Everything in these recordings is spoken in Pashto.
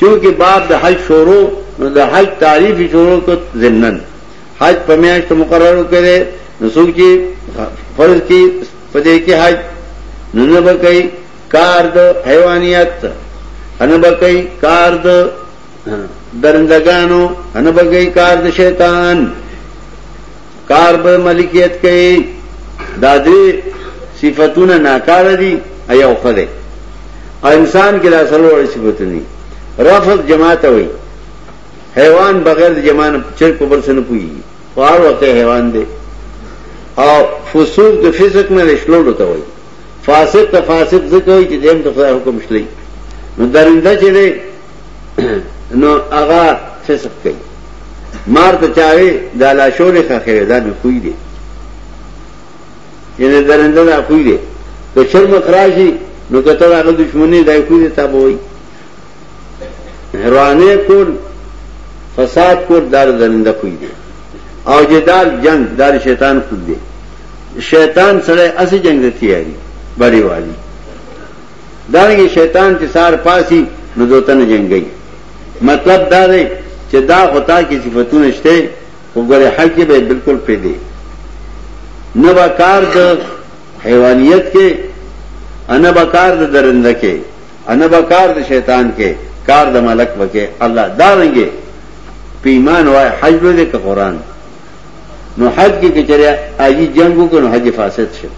چونکه باب د حج شروع نو د حج تعریف شروع کو ضمنن حج په میاشت مقرر کړي نو څوک چې فرض کی پدې کې حج نو نه بکای کار د حیوانیت ان بکای کار د درندگانو ان بکای کار د شیطان کار به ملکیت کوي دا درې صفاتونه ناکاره دي ایو خده انسان کې دا سلوړ صفاتونه رفض جماعت وي حیوان بغیر د جماعت چر په بل سن پوي خار وخت حیوان دی او فسوق د فسق نه لښلول ته وي فاسد ته فاسد ځکه وي چې دیم ته خدای حکم شلی نو درنده چې نو هغه فسق کوي مار ته چاوي دا لا شورې خخره دا نه کوي دي یعنی درنده دا کوي دي که شرم خراشي نو کته هغه دښمني دای کوي دي تابو وي روانه کول فساد کول دار درنده کوي دي او جدال جنگ دار شیطان کوي دي شیطان سره اسی جنگ ته تیاری بری والی دارنګه شیطان چې سار پاسی نو دوته نه جنگي مطلب دا دی چې دا غطا کې صفاتونه شته خو ګره حق کې به بالکل پیدا نه با کار د حیوانیت کې انا با کار د درنده کې انا با کار د شیطان کې کار د ملک وکې الله دارنګه پیمان وای حج به دې قرآن نو حج کې کچره اجي جنگ وکړو نو حج فاسد شو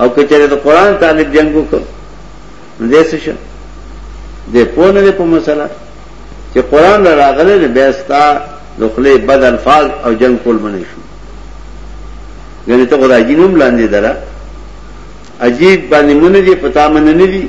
او کچره د قران طالب جنگ وکړو نو دې څه شو دې پونه دې په مسله چې قران را راغله نه بیاستا دخلې بد الفاظ او جنگ کول منې شو غني ته خدای جنوم لاندې درا عجیب باندې مونږ دې پتا من نه دي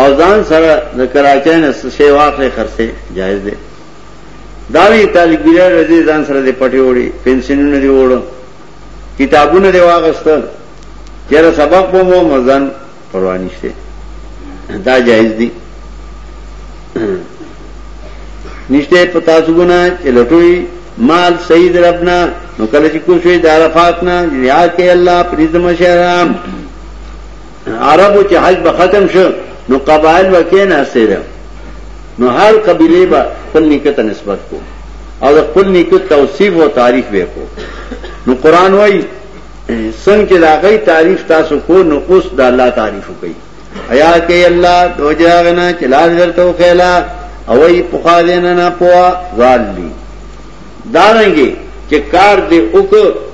او ځان سره د کراچۍ نه شی واخلې خرڅه جایز دی دا وی طالب ګیره رضی ځان سره د پټي وړي پنسنونه دی وړو کتابونه دی واغستل چیرې سبق په مو مزن پروا نشته دا جایز دی نشته پتا سګونه چې لټوي مال سید ربنا نو کله چې کوشوي د عرفات نه یاد کې الله پرېدم شهرام عربو چې حج به ختم شو نو قبایل به کېناستېدل نو هر قبیلې به خپل نیکه ته نسبت کو او د خپل نیکه توصیف او تعریف به کو نو قران وایي څنګه چې راغی تعریف تاسو کو نو اوس د الله تعریف کوي ایا کې الله دوجاغنا چې لار درته وکړه او ای په خاله نه نه پوا غالي دارنګه چې کار دې وک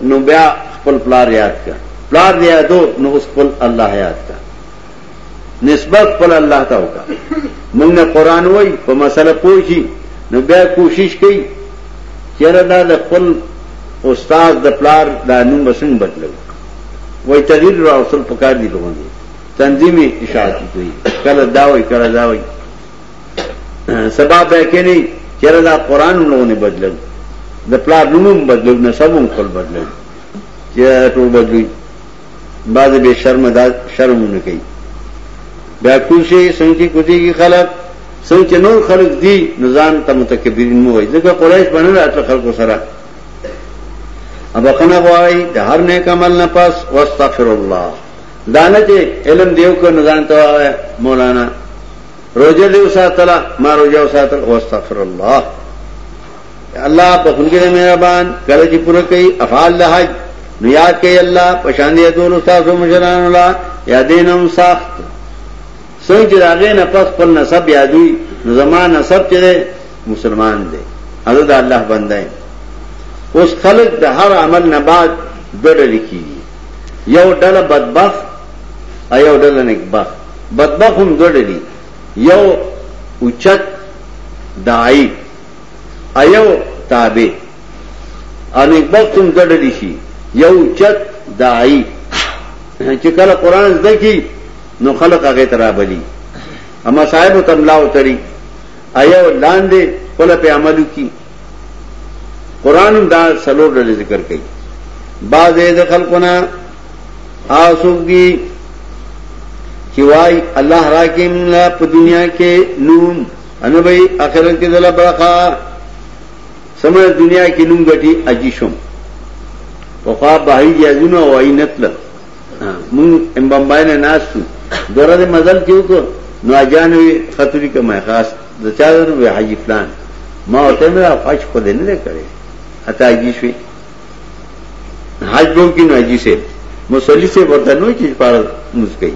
نو بیا خپل پلار یاد کا پلار دې یادو نو اوس خپل الله یاد کا نسبت خپل الله ته وکا موږ نه قران وای په مسله پوښی نو بیا کوشش کړي چیرې دا د خپل استاد د پلار د نوم بسنګ بدلو وای تغییر را اصل پکار دي کوم دي تنظیمي اشاعت کوي کله دا وای کله دا وای سبا به کینی چیرې دا قران نوونه بدلو د پلار نوم بدلو نه سبم خپل بدلو چې ټول بدلی بعض به شرم دا شرم نه کوي بیا کوشي څنګه کوتیږي خلک څنګه نور خلک دي نزان ته متکبرین مو وي ځکه قریش باندې راټل خلکو سره ابا کنه غواړي د هر نیک عمل نه پس واستغفر الله دانه چې علم دیو کو نزان ته مولانا روجه دې وساتله ما روجه وساتل واستغفر الله الله په خنګره مهربان کله چې پوره کوي افعال له حج نو یاد کوي الله په شان دې ټول تاسو مشران الله یادینم سخت څنګه راغې نه پس خپل نسب یادوي نو زمان نسب چې مسلمان دی هغه د الله بنده دی اوس خلق د هر عمل نه بعد ډډه لیکي یو ډله بدبخت ایو ډله نیکبخت بدبخ هم دوه ډلی یو اوچت داعی ایو تابع او نیکبخت هم دوه ډلی شي یو اوچت داعی چې کله قران زده کی نو خلق هغه ترابلی اما صاحب تملا وتړي ایو لاندې ولا په عملو کی قران هم دا څلور ډلې ذکر کړي بعض د خلقونه آسوب دي چې وای الله راکیم لا په دنیا کې نوم ان به اخرت کې دلا برخه سمه دنیا کې نوم غټي اجي شوم وقا بهي جازونه وای نتل مونږ ام بمبای نه ناشتو دوره دې مزل کې وکړو نو اجان وی خطرې کومه خاص د چا درو وی حاجی فلان ما ته مې را فاش خو دې نه کړې اته اجي شوي حج بو کې نه اجي سه مصلی سے ورته نو چې پار مسکی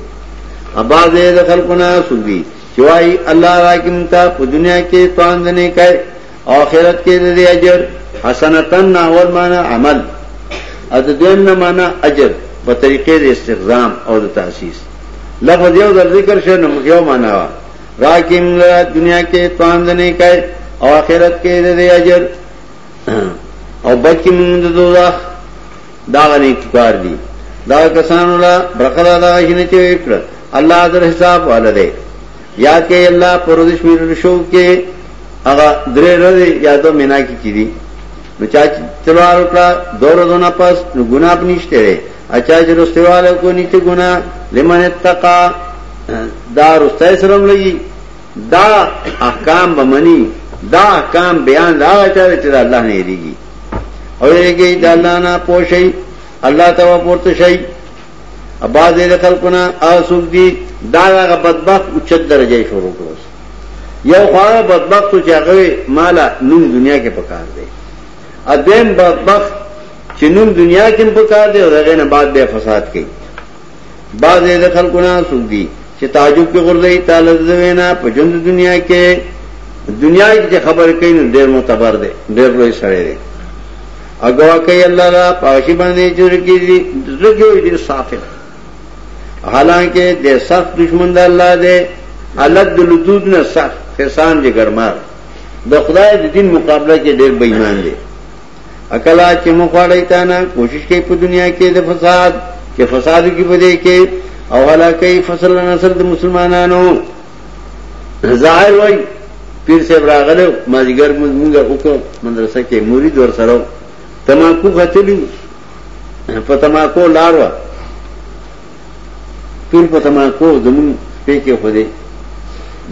ابا دې د خلقنا سودي چوي الله راکم تا په دنیا کې تواند نه کوي آخرت کې د دې اجر حسنتن ناول معنا عمل او د دویم نه معنا اجر په طریقې د استخدام او د تحسیس لفظ یو د ذکر شوی نو یو معنا وا راکیم لا دنیا کې پاند نه کوي او آخرت کې د دې اجر او بچی موږ د دوزخ دا غني کار دي دا کسانو لا برخه دا شنه چې وکړه الله در حساب والده یا کې الله پر دې شمیرل شو کې هغه درې ورځې یا دو مینا کې کې دي نو چا چې تلوار وکړه دوه ورځې نه پس نو ګناه پنيشته لري اچا چې رستواله کو نیته ګناه لمن اتقا دا رسته سره لګي دا احکام بمنی دا احکام بیان دا چا چې الله نه لري او یې کې دا الله نه پوښي الله ته ورته شي اباز دې خلقونه اسوک دي دا هغه بدبخت او چت درجه شروع کړو یو خواغه بدبخت چې هغه مالا نوم دنیا کې پکار دی ادم بدبخت چې نوم دنیا کې پکار دی او هغه نه بعد به فساد کوي باز دې خلقونه اسوک دي چې تعجب کې غردي تعالی دې وینا په ژوند دنیا کې دنیا کې خبر کین ډیر معتبر دی ډیر لوی سره دی او گواہ کوي الله را پاشي باندې جوړ کیږي زړه کې ډیر صافه حالانکه د سخت دشمن د الله دی الګ د لدود نه سخت فسان دي ګرمار د خدای د دین مقابله کې ډیر بېمان دي اکلا چې مخاړی تا نه کوشش کوي په دنیا کې د فساد چې فساد کې بده کې او هلاکه فصل نسل د مسلمانانو ظاهر وای پیر صاحب راغله مازیګر مونږه وکړو مدرسه کې مرید ور سره تماکو غتلی په تماکو لار و پیر په تماکو زمون په کې خو دې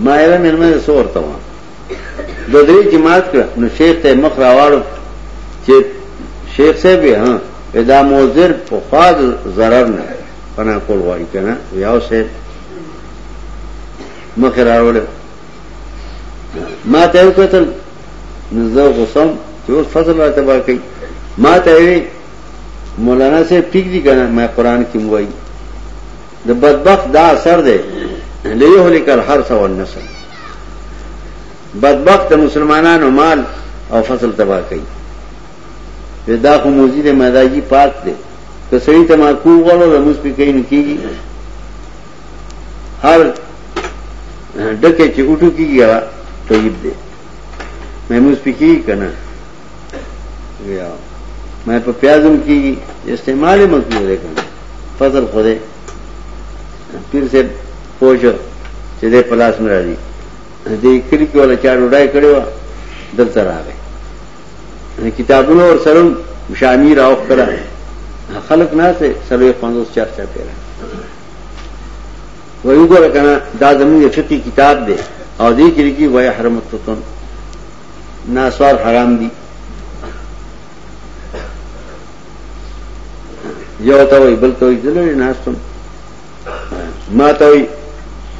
مایره مېرمه سور تا و د دې چې مات کړ نو شیخ ته مخ راوړو چې شیخ صاحب ها ادا موزر په فاض zarar نه پنا کول وای کنه یاو صاحب مخې راوړی ما ته یو قتل نزده غصم چې اوس فضل را تبا کوي ما ته وی مولانا صاحب ټیک دي کنه ما قران کې موایي د بدبخت دا اثر دی لیه لیکل هر څو النسل بدبخت مسلمانانو مال او فصل تباہ کوي دا خو موزي د مزاجي پات دی که سړی تماکو غواړو د موس پکې نه کیږي هر ډکه چې اوټو کیږي هغه طیب دی مې موږ پکې کنه بیا مې په پیازم کیږي استعمال مکروه دی کنه فضل خو دې پیر سے پوجو چې دې پلاس مې راځي دې کلی کې ولا چا ډوډۍ کړو دلته راغی کتابونو ور سره شامی راو کړه خلق نه ته سره 500 400 پیرا وای وګوره کنه دا زموږ فقہی کتاب دی او دې کې لیکي وای حرم التطن ناسوار حرام دي یو ته وای بل ته وای دلته ناستم ما ته وای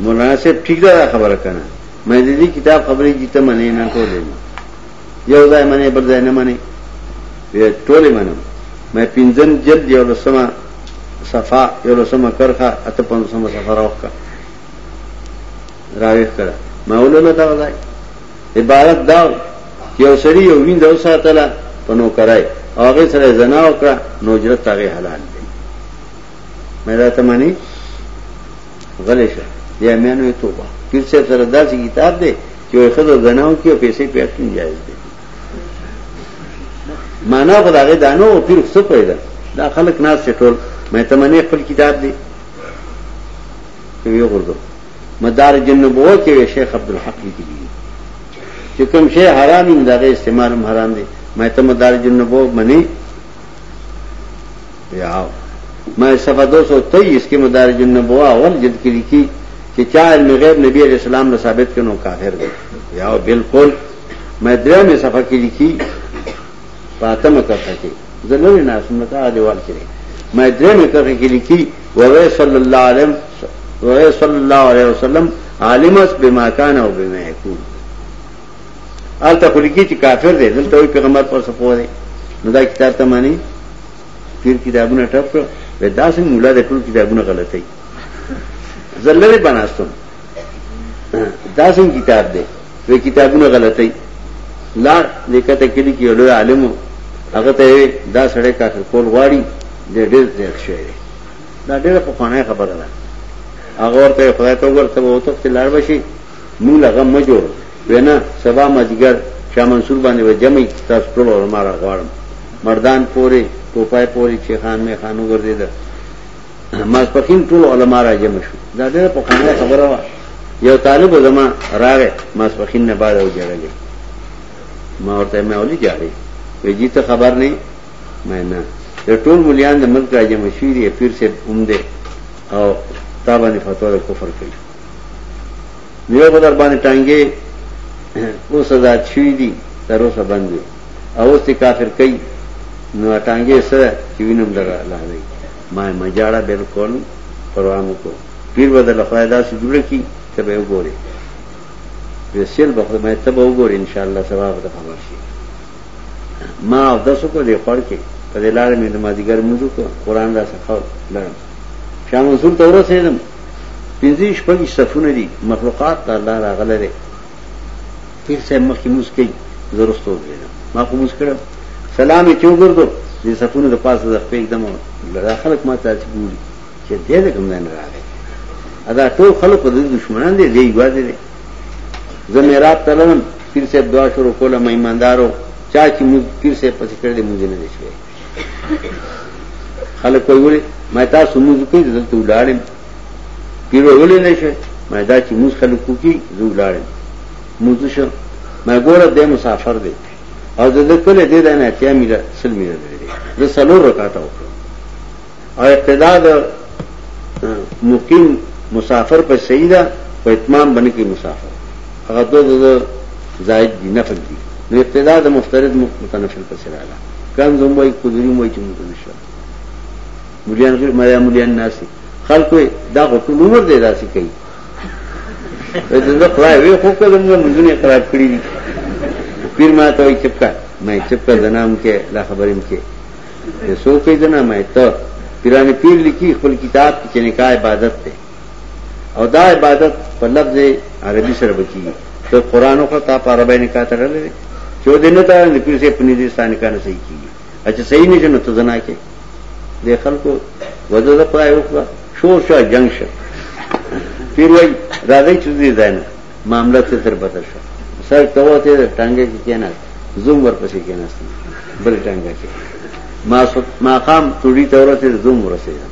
مولانا صاحب ٹھیک ده خبره کنه مې دې کتاب خبرې کیته منې نه کولې یو ځای منې بل ځای نه منې وې ټولې منم مې پنځم جلد یو لسمه صفا یو لسمه کرخه اته پنځمه صفا راوخه راوي کړه ما ولله دا ځای عبارت دا یو سړی یو ویند او ساتله په نو کرای او هغه سره زنا وکړه نو جرت هغه حلال دی مې راته مانی غلی شه د امیانو یې توبه پیر صاحب سره داسې کتاب دی چې وایي ښځه زنا وکړي او پیسې پې اخلي جایز دی معنا خو د هغې دا نه و پیر خو څه پوهېده دا خلک ناست دی ټول مې تمنې خپل کتاب دی چې ویې غورځوم مدارج النبوه کې وی شیخ عبدالحق لیکلی دي چې کوم شی حرام دی دغه استعمال هم حرام دی مې ته مدارج النبوه منی یاو ما صفحه 223 کې مدارج النبوه اول جلد کې لیکي چې چا علم غیب نبی علیہ السلام له ثابت کینو کافر دی یاو بالکل ما درې مې صفحه کې لیکي فاطمه کته کې زلوی ناس متا دیوال کې ما درې مې کته کې لیکي وغه صلی الله علیه وغه صلی الله علیه وسلم عالم اس بما کان او بما یکون آلته خلکی چې کافر دی دلته وي پیغمبر پر سپو دی نو دا کتاب ته معنی پیر کتابونه ټپ کړ وې دا څنګه مولا د ټول کتابونه غلطي زلره بناستم دا څنګه کتاب دی وې کتابونه غلطي لا لیکته کړي کې له عالم هغه ته دا سړی کافر کول غواړي د ډېر ځای شوی دا ډېر په خانه خبره ده هغه ورته خدای ته ورته وته چې لار بشي موږ له غم مه جوړ وینا سبا مازیګر شاه منصور باندې به جمع کې تاسو ټول علما را غواړم مردان پورې ټوپای پورې چې خان مې خان وګرځید ماسپخین ټول علما را جمع شو دا ډېره په خندا خبره وه یو طالب زما راغې ماسپخین نه بعد او جړلې ما ورته مې ولي جاړې وې جی ته خبر نه مې نه د ټول مليان د ملک را جمع شي دي پیر سه اومده او تابانه فتوا د کفر کوي نیو خو در باندې ټانګې اوس آزاد شوي دي تر اوسه بند دي او اوس دې کافر کوي نو ټانګې سره چې وینم در لاندې ما مجاړه بالکل پروا نه کو پیر بدل خدای دا سې جوړ کی ته به وګوري وسیل به خدای مې ته به وګوري ان شاء الله سبا به خبر شي ما او داسو کو دې خور کې په دې لار مې د مازیګر موضوع کو قران دا څخه لړم شام منصور تورو سیدم پنځه شپږ صفونه دي مخلوقات ته الله راغله ده پیر صاحب مخکې موس کوي زرستو غیره ما خو موس کړم سلام یې چو ګرځو دې صفونه د پاسه د خپل دم لږه خلک ما ته ګوري چې دې له کوم نه راغی ادا ټول خلک د دشمنان دي دی یوه دي زمیرات تلم پیر صاحب دعا شروع کوله مې ایماندارو چا چې موږ پیر صاحب پسې کړې موږ نه شوي خلک کوئی وړي ما تاسو موږ کوي دلته ولاړم پیرو ولې نه شي ما دا چې موږ خلک کوي زه ولاړم موږ شو ما ګوره د مسافر دی او د کله دې نه اتیا میله سل میله دی د سلو رکعات وکړ او اقتدا د مقیم مسافر په صحیح ده په اتمام باندې کې مسافر هغه دوه د زائد دي نفل دي نو اقتدا د مفترض متنفل په سره ده کم زم وای قدری وای چې موږ نشو مليان غیر مایا مليان ناسي خلکو دا غټو نور دی داسي کوي دا خدای وی خو کله موږ منځونه خراب کړی دي پیر ما ته وای چپکا مې چپکا زنام کې لا خبرم کې ته سو کوي دنا مې ته پیران پیر لیکي خپل کتاب کې چې نکاح عبادت ده او دا عبادت په لفظ عربي سره بچي ته قران او خطا په عربی نکاح تړلې چې د نه تا نه پیسې په نږدې ستان نکاح نه صحیح کیږي اچھا صحیح نه جنته زنا کې د خلکو وځه د خدای وکړه شور شو جنگ شو پیر وای راځي چې دې ځای نه معامله ته تر بده شو سر کوته د ټنګه کې کېناس زوم ورپسې کېناس بل ټنګه کې ما ما قام ټوډي تورته زوم ورسېږه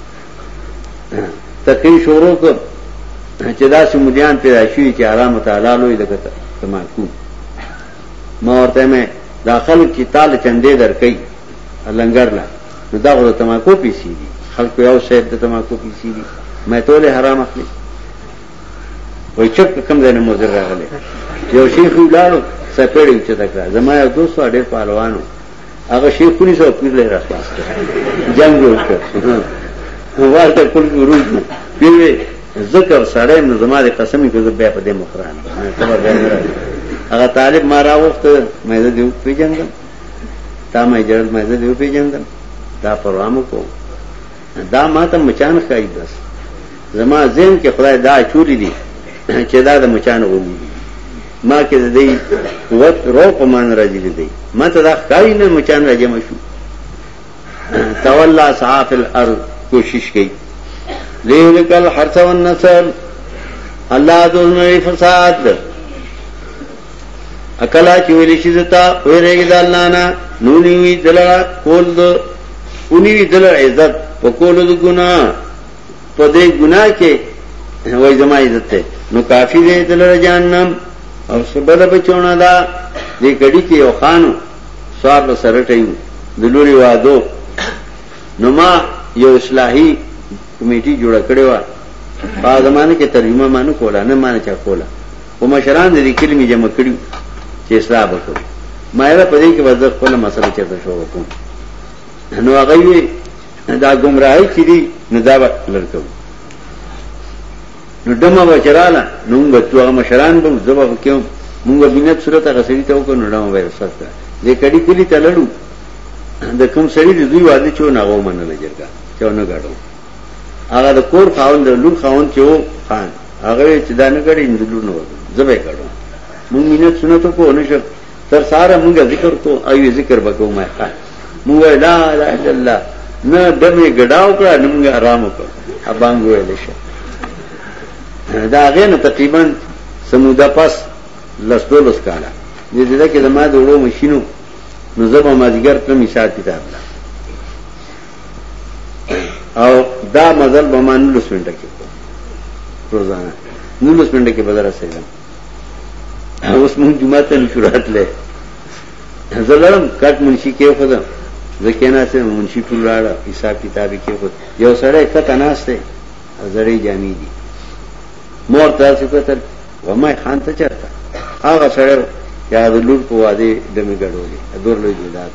تقی شروع کو چې دا سمودیان پیدا شوی چې آرام تعالی لوی لګت تمام کو ما ورته مې داخل کې تال چندې درکې لنګر لا نو دا غو تماکو پیسې دي خلکو یو شاید د تماکو پیسې دي مې ټوله حرام اخلي وای چپ کم ځای نه مزر راغلی یو شیخ ولاړو سپېړې چې تکړه زما یو دوست ډېر پهلوانو هغه شیخ پولیس او پیر لري راخلاص کړ جنگ وکړ نو ورته کول ګورو پیوي ذکر سړی نو زما د قسمې کو بیا په دې مخران هغه طالب ما راوخته مې دې یو پیجنګم تا مې جړل مې دې یو پیجنګم تا پروامو کو دا ما ته مچان ښکاري بس زما ذهن کې خدای دا چولی دي چې دا د مچان غوږي ما کې د دې قوت رو په مان راځي دي ما ته دا ښکاري نه مچان راځي مشو تولا صاف الارض کوشش کوي لیلکل حرث والنصر الله ذو الفساد اکلا چې ویلې شي زتا ویریږي د الله نه نو نیوي دلرا کول د اونیوي دلرا عزت په کول د ګنا په دې ګنا کې وای زما عزت ته نو کافی دې دلرا جهنم او سبد بچونه دا دې کډی کې یو خان سوار له سره ټیو د لوري وادو نو ما یو اصلاحي کمیټي جوړ کړې و په زمانه کې ترجمه مانو کوله نه مانه چا کوله او مشران دې کلمې جمع کړي چې اصلاح وکړو ما یې په دې کې وځه خپل مسله چرته شو وکم نو هغه یې دا گمراهي چې دي نه دا لړکو نو دمه وچراله نو موږ ته هغه مشران به زبا کوم موږ بنت صورت هغه سړي ته وکړو نو دمه ورسره دې کډي کلی ته لړو د کوم سړي د دوی واده چو نه و منل جرګه چو نه غړو هغه د کور خاوند د لور خاوند چې وو خان هغه چې دا نه کړی د لور نه وو زبې کړو مونږ مینه سنت کو نه شو تر ساره مونږ ذکر کو ایو ذکر وکاو ما ښه مونږ لا اله الا الله نه دمه ګډاو کړه نه مونږ آرام وکړه ابانګ ویل شي دا غین تقریبا سمودا پس لس دولس کاله دې دې کې زما د وړو ماشينو نو زبا مازیګر ته میثار کتاب لا او دا مزل به ما نولس منټه کې کو روزانه نولس منټه کې بدر رسېدم اوس مونږ جمعه ته نشو راتلې زلرم کټ منشي کې خدام ځکه نه سه منشي ټول راړه حساب کتاب کې خود یو سړی کته ناشته زړې جامې دي مور تاسو کتل غمای خان ته چرته هغه سره یا د لور په واده د می ګډولې دور لوی جداد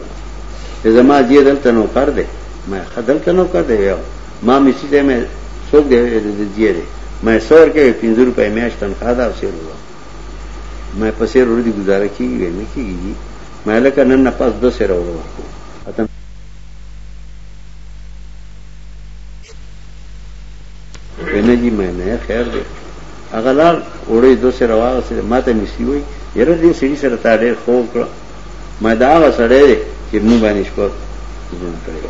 ته زما زیه دلته نو کار دی ما خدل کنو کار دی یو ما میسی ته مې څوک دی د زیه دی ما سور کې 50 روپۍ میاش تنخواه دا وسیر وو ما په سیر ور دي گزاره کیږي ویني کیږي ما لکه نن نه پاس دو سره ورو وکړو ویني جی مې نه خیر دی هغه لار وړي دوه سره واغسته ماته نسی وای یره دې سړي سره تا ډېر خو کړ ما دا هغه سړی چې مونږ باندې شپه زونه کړی و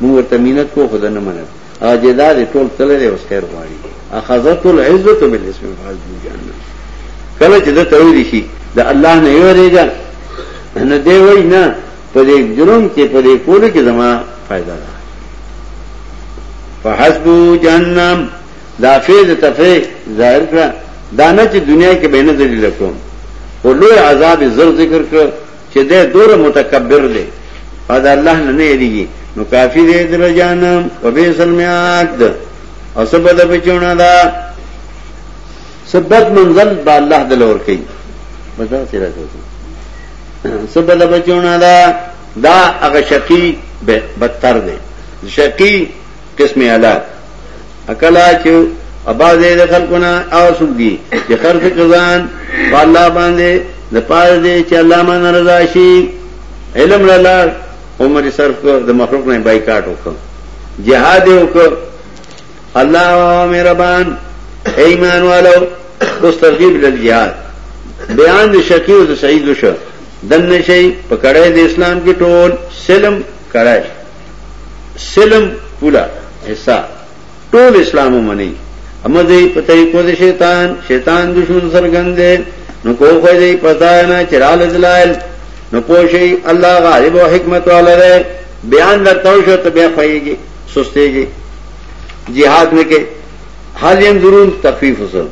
مونږ ورته مینت کو خود نه منل او جدا دې ټول تل دې اوس خیر غواړي اخذت العزت بالاسم فاز دی جهنم کله چې د توحید شي د الله نه یوریږي نه دی وای نه په دې جرم کې په دې کول کې زما فائدہ ده فحسبو جهنم دا فیض تفریح ظاهر کړه دا نه چې دنیا کې به نه ذلیل کوم او لوی عذاب زر ذکر کړ چې د دور متکبر دی او دا الله نه نه یریږي نو کافی دی در جانم او به سلمیات او سبا د بچونه دا سبت منزل با الله د لور کوي مزه سره کوي سبا د بچونه دا دا هغه شقی بدتر دی شقی قسم علاج اکلا چې اباځه د خلقونه او سوق دي چې خرج کزان په الله باندې د پاره دي چې الله مان رضا شي علم لاله عمر صرف کو د مخلوق نه بایکاټ وکړ جهاد وکړ الله مهربان ایمان والو اوس ترغیب له جهاد بیان د شقی او د سعید وشو دنه شي په کړه د اسلام کې ټول سلم کړه سلم پورا حصہ ټول اسلام منی اما دې په طریقو د شیطان شیطان دشمن سرګند دی نو کو خو دې پتا نه چرال دلایل نو پوشي الله غالب او حکمت والا دی بیان درته شو ته بیا خوېږي سستېږي jihad نه کې حال یم ضرور تخفیف وسو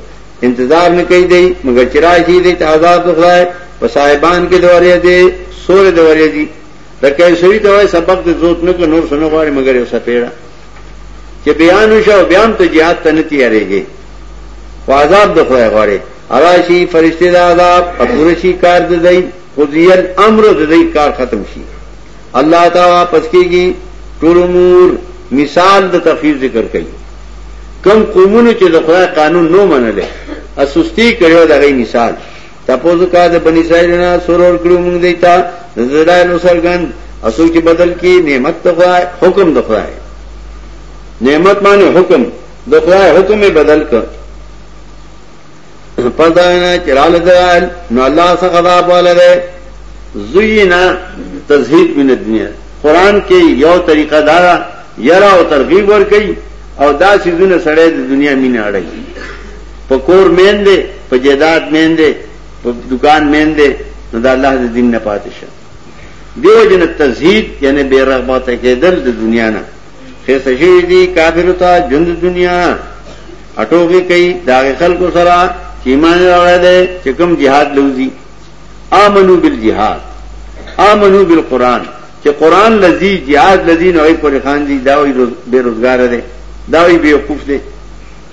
انتظار نه کوي دی مگر چرای شي دې تعذاب خدای په صاحبان کې دوره دي سور دوره دي د قیصری ته وای سبق دې زوت نه کو نور سنو غواړي مګر یو سپیړه چې بیان وشو بیان ته jihad ته نه تیارېږي او عذاب د خدای غواړي اراشی فرشتي د عذاب اپورشي کار د دی خدیل امر د دی کار ختم شي الله تعالی واپس کیږي ټول امور مثال د تخفیف ذکر کړي کم قومونو چې د خدای قانون نو منل اسستی کړو دغه مثال تپوز کا د بنی اسرائیل نه سرور کړو موږ دیتا زړای نو سرګن اسو چې بدل کی نعمت ته خدای حکم د خدای نعمت معنی حکم د خدای حکم بدل کړ پدا نه چرال دال نو الله څخه دا بوله ده زینا تزهید من دنیا قران کې یو طریقه دار یرا او ترغیب ور کوي او دا سيزونه سړی د دنیا مینه اړي په کور مین دی په جیداد مین دی په دکان مین دی نو دا الله د دین نه پاتې شه دیو جن تزهید یعنی بے رغبت کېدل د دنیا نه خسته شي دي کافر ته ژوند دنیا اټوږي کوي دا خلکو سره چې ایمان راوړی دی چې کوم jihad لوزي امنو بالجهاد امنو بالقران چې قران لذي jihad لذي نوې پر خان دي دا وي بے روزګار دی دا وي بے وقوف دی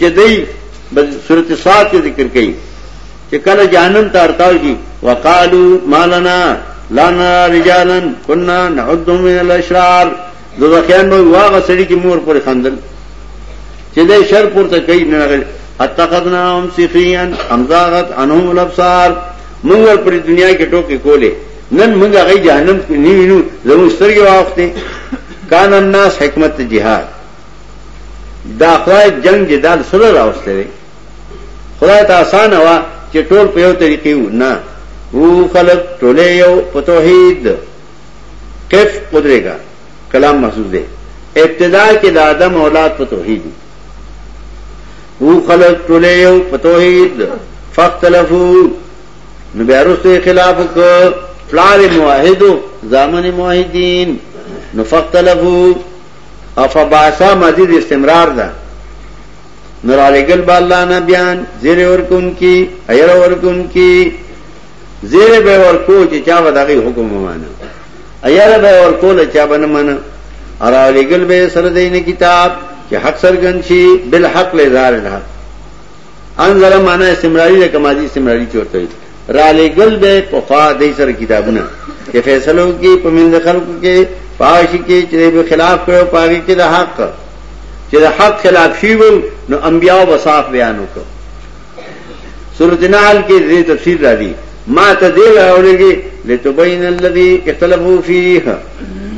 چې دی بل صورت صاد کې ذکر کړي چې کله جهنم ته ارتاو کی وقالو مالنا لنا رجالا كنا نعدهم من الاشرار دوزخیان به واغه سړي کې مور پر خندل چې دې شر پورته کوي نه غل اتقدناهم سخريا امزاغت انهم الابصار موږ پر دنیا کې ټوکې کولې نن موږ غي جهنم کې نیو زموږ سترګې واخته کان الناس حکمت جهاد دا خدای جنگ جدال سره راوسته وي خدای ته آسان وا چې ټول په یو طریقې و نه وو خلق ټول یو په توحید کیف قدرېګا کلام محسوس دی ابتدا کې د آدم اولاد په توحید وو خلق ټول یو په توحید فختلفو نو بیا رسته خلاف ک پلار موحدو زامن موحدین نو فختلفو افبعثا ماضی د استمرار ده نو را لګل با الله نبیان زیر ورکون کی ایر ورکون کی زیر به ورکو چې چا به دغه حکم ومانه ایر به ورکو له چا بنه منه ارا لګل به سره دین کتاب چې حق سرګن شي بالحق لزار الحق انزل معنا استمراری ده کمادی استمراری چورته وي را لګل به په خوا دای سره کتابونه چې فیصلو کې په منځ خلکو کې پاش کې چې به خلاف کړو پاږي کې د حق چې د حق خلاف شي وو نو انبیا وصاف بیان وکړو سورۃ نحل کې دې تفسیر را دي ما ته دې راولېږي لتبین الذی اختلافو فیه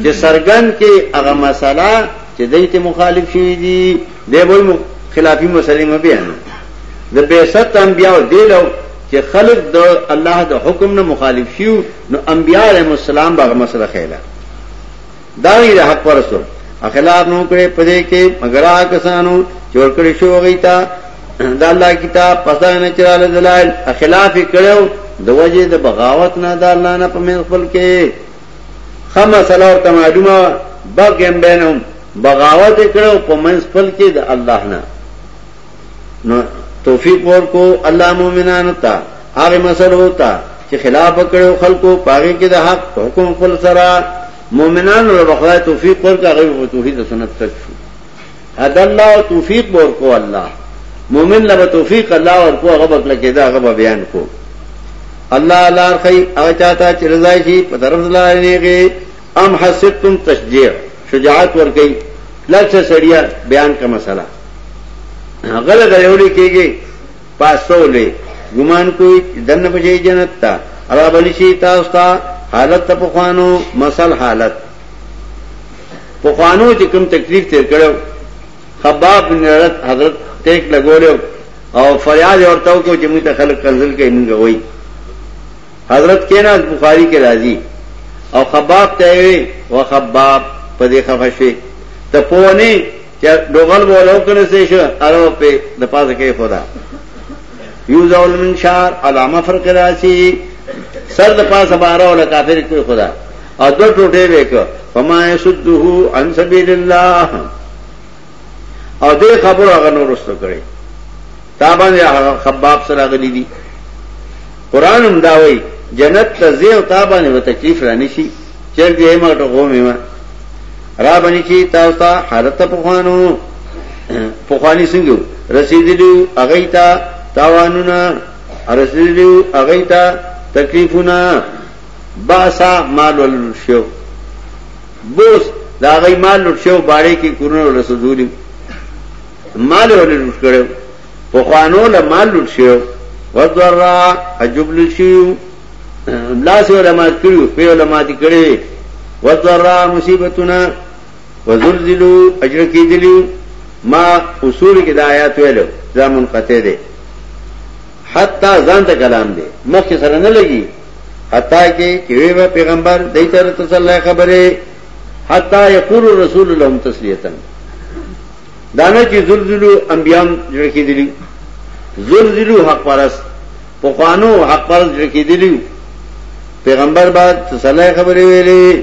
چې سرګن کې هغه مسله چې دایته مخالف شي دي دی وای مو خلافی مسئله مې بیانو د بعثت انبیاء دی لو چې خلق د الله د حکم نه مخالف شیو نو انبیاء علیهم السلام به مسله خیلا دا یې حق پرسو اخلاف نو کړې پدې کې مگر کسانو جوړ کړی شو غیتا د الله کتاب پسا نه چراله دلایل اخلاف کړو د وجه د بغاوت نه د الله نه په خپل کې خمه سلام ته معلومه بغیم بینهم بغاوت کړو په منځ خپل کې د الله نه نو توفیق ورکو الله مؤمنانو ته هغه مسل ہوتا چې خلاف کړو خلکو پاګه کې د حق حکم خپل سره مؤمنانو له بخوای توفیق ورکا غوي په توحید سنت تک شو هدا الله توفیق ورکو الله مؤمن له توفیق الله ورکو هغه بکله کې دا هغه بیان کو الله لار خی او چاته چې رضای شي په طرف الله نیږي ام حسبتم تشجیع شجاعت ورکی لر چه سڑیا بیان کا مسئلہ غل غلیولی کیگی پاسو لی گمان کوئی دن بجی جنت تا را بلیشی تاستا حالت تا پخوانو مسل حالت پخوانو چې کوم تکلیف تیر کړو خباب بن رت حضرت ټیک لګولیو او فریاد ورته کو چې موږ ته خلک کنزل کوي موږ وایي حضرت کیناست بخاری کې راځي او خباب ته وي و خباب په دې خفه شوي ته پوه نه چې ډوغل به ولو کنه سې شو ارو په د پاسه کې خدا یو ځول من شار علامه فرق راسي سر د پاسه بارا ولا کافر کوي خدا او دو ټوټه وکړه فما يسده عن سبيل الله او دې خبرو هغه نور واستو کړي تا باندې هغه خباب سره غلي دي قران هم دا وایي جنت ته زه او تا باندې و تکلیف را نشي چر دې ما ته غومې ما را باندې چې تاسو ته حالت په خوانو په خواني څنګه رسیدلی هغه ته تاوانونه رسیدلی هغه ته تکلیفونه باسا مال ول شو بوس د هغه مال لوټ شو باړې کې کورونه ولسدولي مال ولې لوټ کړو په خوانو له مال لوټ شو وذرا عجب لشیو لاس علماء کړو په علماء دي کړې وذرا مصیبتنا وزلزلوا اجر کې دي ما اصول کې د آیات ویلو ځامن قطه دي حتی ځان ته کلام دي مخکې سره نه لګي حتا کې چې وی به پیغمبر دای تر تسلی خبره حتا یقول رسول الله تسلیتا دانه چې زلزلو انبیان جوړ کېدلی زلزلو حق پرست په قانو حق پرست جوړ کېدلی پیغمبر بعد تسلی خبره ویلې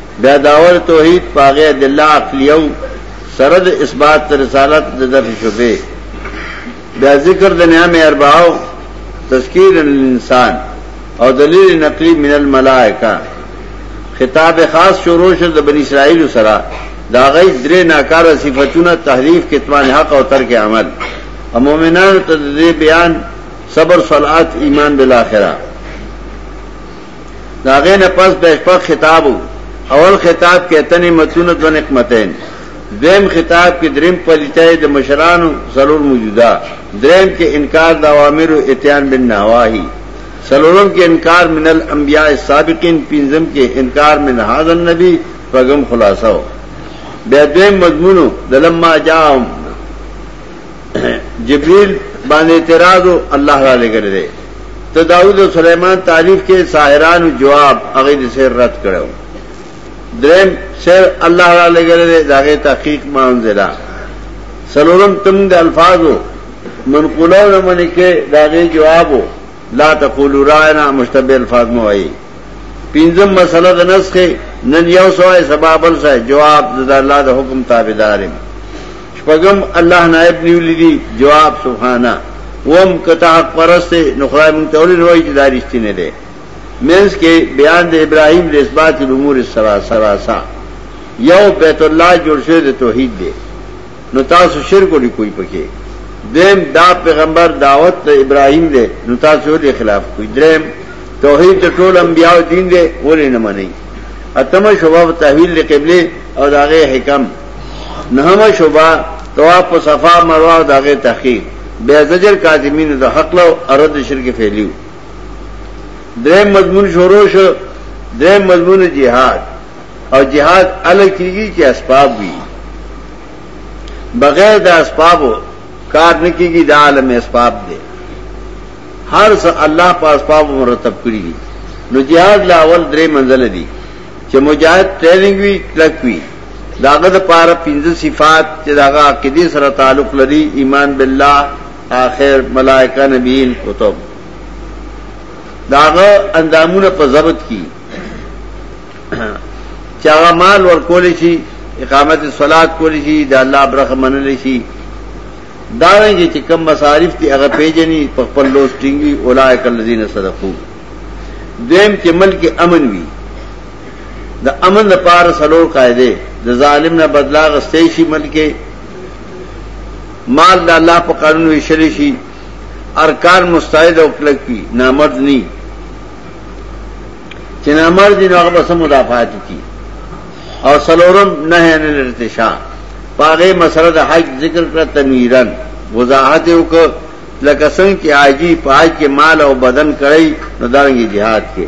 بیا داول توحید پاغه ادله عقلیو سره د اثبات رسالت د دفع شبه بیا ذکر د نعم اربعو تذکیر الانسان او دلیل نقلی من الملائکه خطاب خاص شروع شو د بنی اسرائیل سره دا غي درې ناکاره صفاتونه تحریف کتمان حق او ترک عمل او مؤمنانو ته دې بیان صبر صلات ایمان بالاخره دا غې نه پس بشپک خطاب وو اول خطاب کې اتنې متونه دو نقمتین دویم خطاب کې دریم پلیتای د مشرانو سلور موجوده دریم کې انکار د اوامر او اتیان بن نواهی سلورم کې انکار من الانبیاء السابقین پنځم کې انکار من هاذا النبی پغم خلاصو بیا دویم مضمونو د لما جام جبريل باندې اعتراض الله را لګل دي ته داوود او سليمان تعریف کې ساحرانو جواب هغه دې سر رد کړو درم سر الله را لګل دي داغه تحقیق مانځلا سلورم تم د الفاظو منقوله نه منې کې داغه جوابو لا تقولوا رانا مشتبه الفاظ مو وایي پنځم مسله د نسخه نن یو سوای سبابل سره جواب د الله د حکم تابعدارم شپږم الله نائب نیولی دی جواب سبحانه وم کته حق پرست نو خدای مونږ ته ولې وایي چې دا رښتینه دی مینس کې بیان د ابراهیم د اثبات الامور الثلاثه یو بیت الله جوړ شوی د توحید دی نو تاسو شرک ولې کوی پکې دیم دا پیغمبر دعوت د ابراهیم دی نو تاسو ولې خلاف کوی دریم توحید د ټول انبیاو دین دی ولې نه منئ اتمه شواب تحویل قبله او داغه حکم نهمه شبهه، طواف په صفا او مروه او د هغې تحقیق، بیا زجر کاظمینو ته حق له او رد شرک فعلي و. درېیم مضمون شروع شو، درېیم مضمون جهاد او جهاد هله کېږي چې اسباب وي، بغیر د اسبابو کار نه کېږي، دا عالم اسباب دی، هر څه الله په اسبابو مرتب کړي دي، نو جهاد له اول درې منزله دي چې مجاهد ټرېننګ وي، کلک وي. داغه د پاره پنځه صفات چې داغه عقیده سره تعلق لري ایمان بالله آخر ملائکه نبیین کتب داغه اندامونه په ضبط کی چې هغه مال ورکول شي اقامت صلات کول شي د الله برخه منل شي دا رنګ چې کم مصارف دي هغه پیجنې په خپل لوز ټینګي اولایک الذین صدقو دیم چې ملک امن وي د امن د پاره سلور قاعده د ظالم نه بدلا غستې شي ملک مال د الله په قانون ویشل شي ارکان مستعد او کلک وي نامرد ني چې نامرد دي نو هغه سم مدافعات کوي او سلورم نه نه الارتشاء پاغه مسله د حج ذکر کړه تنویرن وضاحت وکړه لکه څنګه چې حاجی په حج کې مال او بدن کړی نو دارنګي jihad کې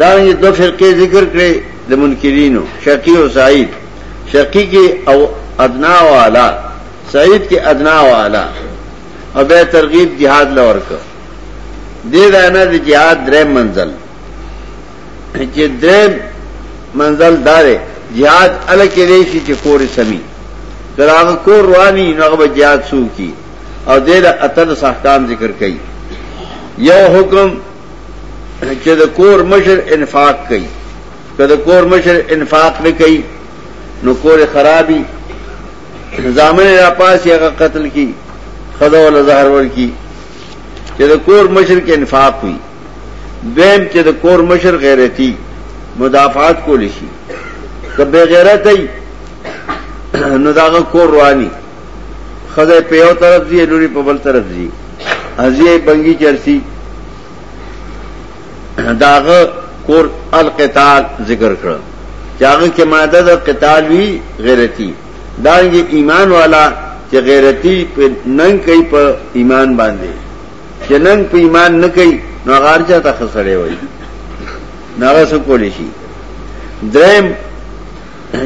دارنګي دو فرقې ذکر کړې د منکرینو شقی او سعید شقی کې او ادنا او اعلی سعید کې ادنا او اعلی او به ترغیب jihad لور کړ دې دا نه د jihad درې منزل چې درې منزل دار jihad الکه دې شي چې کور سمي دراغه کور رواني نو هغه jihad سو کی او دیر اتل سحکام ذکر کئی یو حکم چې د کور مشر انفاق کئی که د کور مشر انفاق نه کئی نو کور خرابی زامن را پاس یا قتل کی خدا ولا زهر ور کی چې د کور مشر کې انفاق وي دویم چې د کور مشر غیرتی مدافعات کول شي که بے غیرت ای نو داغه کور رواني خزه په یو طرف دی لوري په بل طرف دی ازیه بنګي چرسی داغه کور القتال ذکر کړ چاغه کې ماده د قتال وی غیرتی دانګي ایمان والا چې غیرتی په نن کوي په ایمان باندې چې نن په ایمان نه کوي نو غارچا ته خسړې وای ناغه سو کولی شي درم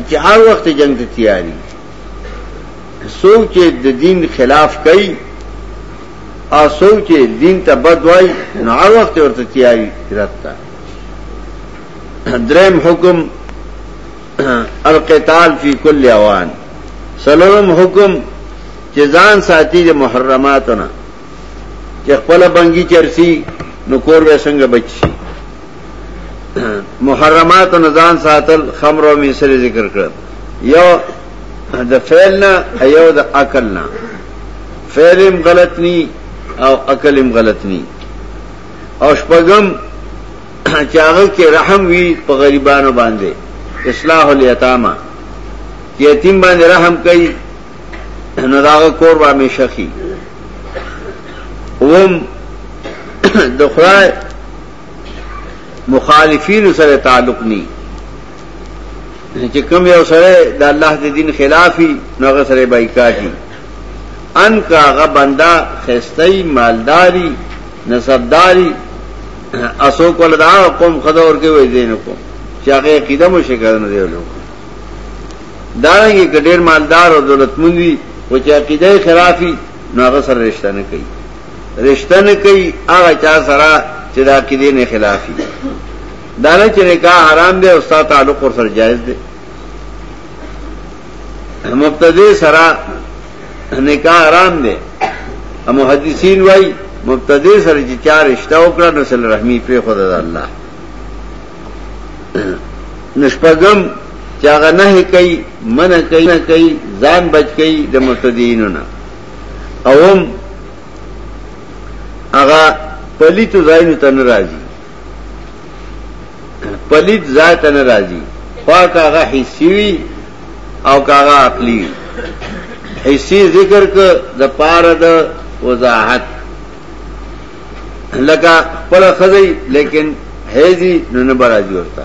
چې هر وخت جنگ ته تیاری څوک چې د دین خلاف کوي او څوک چې دین ته بد وای نو هغه وخت ورته تیاری راتتا دریم حکم القتال فی کل اوان سلورم حکم چې ځان ساتي د محرماتونه چې خپل بنګي چرسي نو کور به څنګه بچي محرمات او نزان ساتل خمر او میسر ذکر کړ یو د فعل نه یو د عقل نه فعل هم غلط ني او عقل هم غلط ني او شپږم چې هغه کې رحم وي په غریبانو باندې اصلاح الیتاما یتیم باندې رحم کوي نو داغه کور به همیشه خي وم د خدای مخالفین سره تعلق ني چې کوم یو سره د الله د دین خلافي نوغه سره بایکاټي ان کاغه بندا خستای مالداری نسبداری اسو کول دا قوم خدور کې وې دین کو چې هغه عقیده مو شکر نه دی ولو دا یې ګډیر مالدار او دولتمن وي او چې عقیده خلافي نوغه سره رښتیا نه کوي رشتہ نه کوي هغه چا سره چې دا کېدې نه خلافي دا نه چې نکاح حرام دی او ستا تعلق ور سره جائز دی مبتدی سره نکاح حرام دی هم حدیثین وای مبتدی سره چې چا رشتہ وکړه نو سره رحمی پر خدا د الله نشپغم چاغه نه کوي من کوي نه کوي ځان بچ کوي د مبتدیینو نه اوم هغه پلیت ځایونو ته ناراضي پلیت ځای ته ناراضي پاک هغه حسي وي او هغه عقلي وي حسي ذکر ک د پاره د وضاحت لکه خپل خزي لیکن هيزي نو نه برازي ورته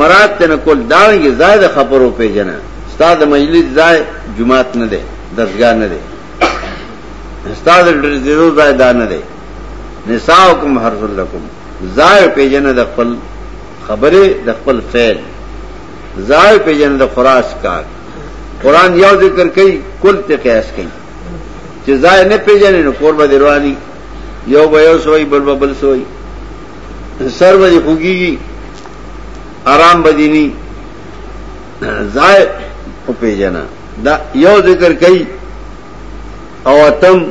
مراد ته نقول داونګي ځای د خبرو پیژنه استاد مجلس ځای جمعات نه دی درسګا نه دی استاد ډیرو ځای دا نه دی نساءکم حرث لکم ځای پیژنه د خپل خبره د خپل فعل ځای پیژنه د خراس کار قران یو ذکر کوي کل ته قیاس کوي چې ځای نه پیژنې نو قربه دروانی یو به یو سوی بل بل سوی سر بدی خوگی گی آرام بدی نی زائے اپی جنا دا یو ذکر کئی او اتم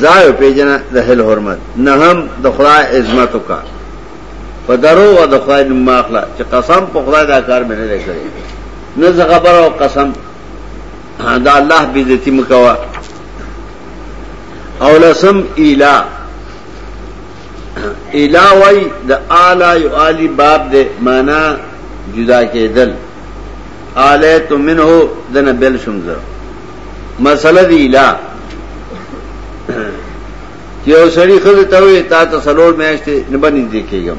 زائے اپی جنا دا حل حرمت نهم دا خدا عظمتو کا په درو و د خدای نوم ماخلا چې قسم په خدای دا کار مې نه لکړي نه زه خبر او قسم دا الله بي عزتي مکوا او لسم اله الا وای د اعلی یو عالی باب د معنا جدا کېدل اعلی تو منه دنه بل شمزه مسله دی الا چې یو سړی خزه ته وي تا ته سلور میاشتې نه باندې دی کېږم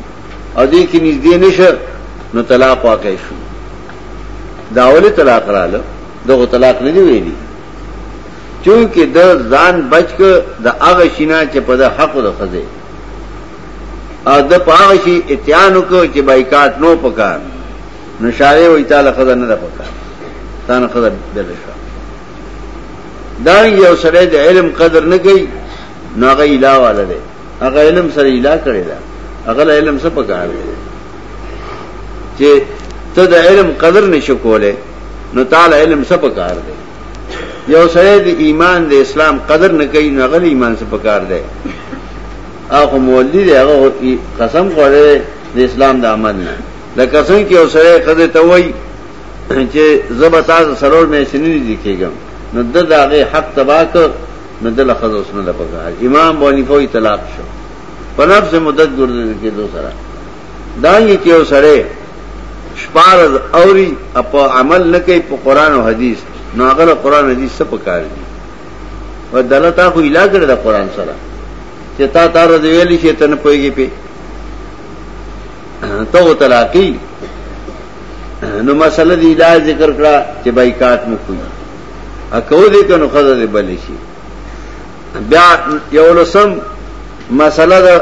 او دې کې نږدې نشه نو طلاق واقع شو داول طلاق رااله دغه طلاق نه دی ویلي چونکه د ځان بچ ک د هغه شینا چې په د حق د خزه او د پاغه شي اتیان کو چې بایکاټ نو پکار نشاره وې تعالی خزه نه پکار تان خزه بدل شو دا یو سره د علم قدر نه کوي نو هغه اله والا دی هغه علم سره اله کړی دا هغه علم څه پکار دی چې ته د علم قدر نشو کولای نو تعالی علم څه پکار دی یو سره د ایمان د اسلام قدر نه کوي نو غل ایمان څخه پکار دی هغه مولوی دی هغه قسم خوړی د اسلام د عمل نه لکه څنګه چې یو سره قدر ته وای چې زبر تاسو سرور مې شنې دي کېږم نو د دغه حق تباہ کړ نو د لخذ اوس نه لپاره امام بونی فوی طلاق شو په نفس مدت ګرځي کې دوه سره دانګي کې یو سړی شپارز اوري اپ عمل نه کوي په قران او حديث نو هغه قران حديث څه پکار دي و دلته خو اله کړ د قران سره چې تا تار دې ویلې چې تن پويږي په تو تلاقی نو مسله دی علاج ذکر کړه چې بایکاټ مو کوي ا کو دې کنو خزه دې بلې شي بیا یو لسم مسله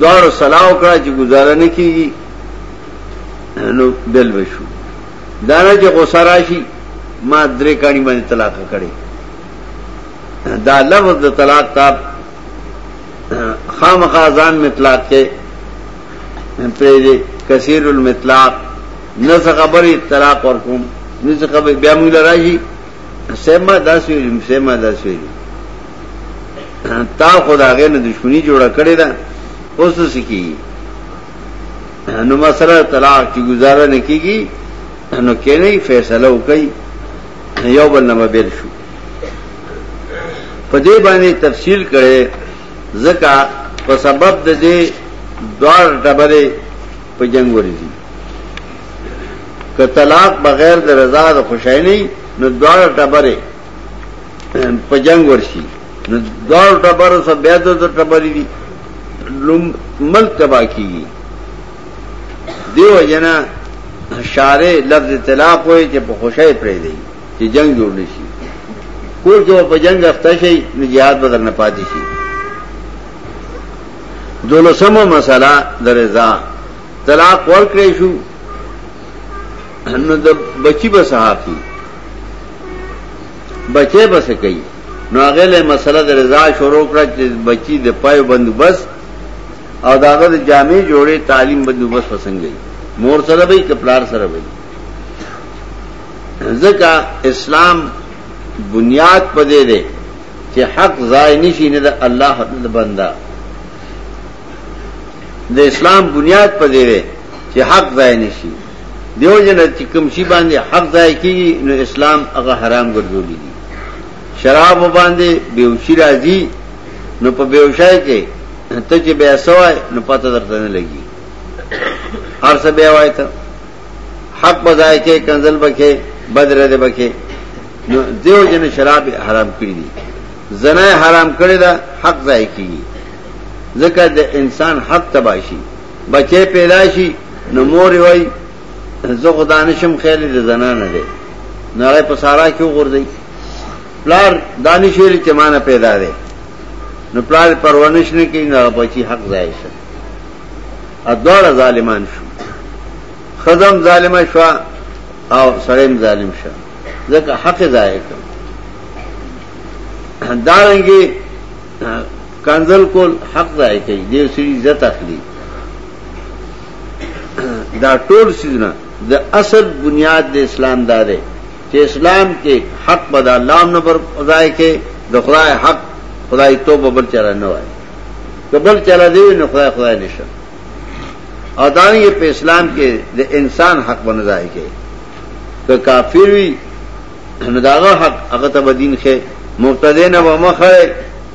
دوار صلاح وکړه چې گزاره نه کیږي نو بل وشو دا نه چې غوسه راشي ما درې کانی باندې طلاق کړي دا لفظ د طلاق تا خامخا ځان مطلاق کې پرې دې کثیر المطلاق نه څه خبرې طلاق ورکوم نه څه خبرې بیا موږ راځي سیما داس ویلی سیما داس ویلی تا خدا غیر نه دشمنی جوړه کړی دا اوس څه سکی نو مسله طلاق کی گزاره نه کیږي نو کینه فیصله وکي یو بل نه بیل شو په دې باندې تفصیل کړي ځکه په سبب د دې دوار ډبره په جنگ ورزي که طلاق بغیر د رضا د خوشای نه نو دواړه ټبره په جنگ ورشي نو دواړه ټبره سره بیا د ټبرې دي ملک تبا کیږي دیو جنا شارع لفظ طلاق وای چې په خوشای پرې دی چې جنگ جوړ نشي کور کې په جنگ اخته شي نو jihad بدل نه پاتې شي دولسمه مسله د رضا طلاق ورکړې شو نو د بچی به صحافي بچي به څه کوي نو هغه له مسله د رضا شروع کړه چې بچی د پای بندوبست او داغه د جامع جوړې تعلیم بندوبست وسنګي مور سره به کپلار سره به ځکه اسلام بنیاد پدې دی چې حق ځای نشي نه د الله د بندا د اسلام بنیاد په دی وي چې حق ځای نشي دیو جن چې کوم شي باندې حق ځای کیږي نو اسلام هغه حرام ګرځولي دي شراب باندې بیوشي راځي نو په بیوشای کې ته چې بیا سوای نو پته درته نه لګي هر څه بیا وای ته حق بځای کې کنزل بکې بدر دې بکې نو دیو جن شراب حرام کړی دي زنا حرام کړی دا حق ځای کیږي ځکه د انسان حق تباشي بچې پیدا شي نو مور وای زه خدانشم خیر دې زنا نه دی نړۍ په سارا کې وګورځي پلار دانش ویل چې مان پیدا دی نو پلار پرورنش نه کوي نو بچي حق ځای شي ادوار ظالمان شو خزم ظالم شو او سریم ظالم شو ځکه حق ضایع کړ دارنګي کنزل کول حق ضایع کوي دیو سری عزت اخلي دا ټول سيزونه د اصل بنیاد د اسلام دا دی چې اسلام کې حق بد الله نمبر خدای کې د خدای حق خدای توبه بل چره نه وایي که بل چلا دی نو خدای خدای نشه او دانګه په اسلام کې د انسان حق باندې ځای کې که کافر وي نو داغه حق هغه ته بدین کې مبتدی نه و مخه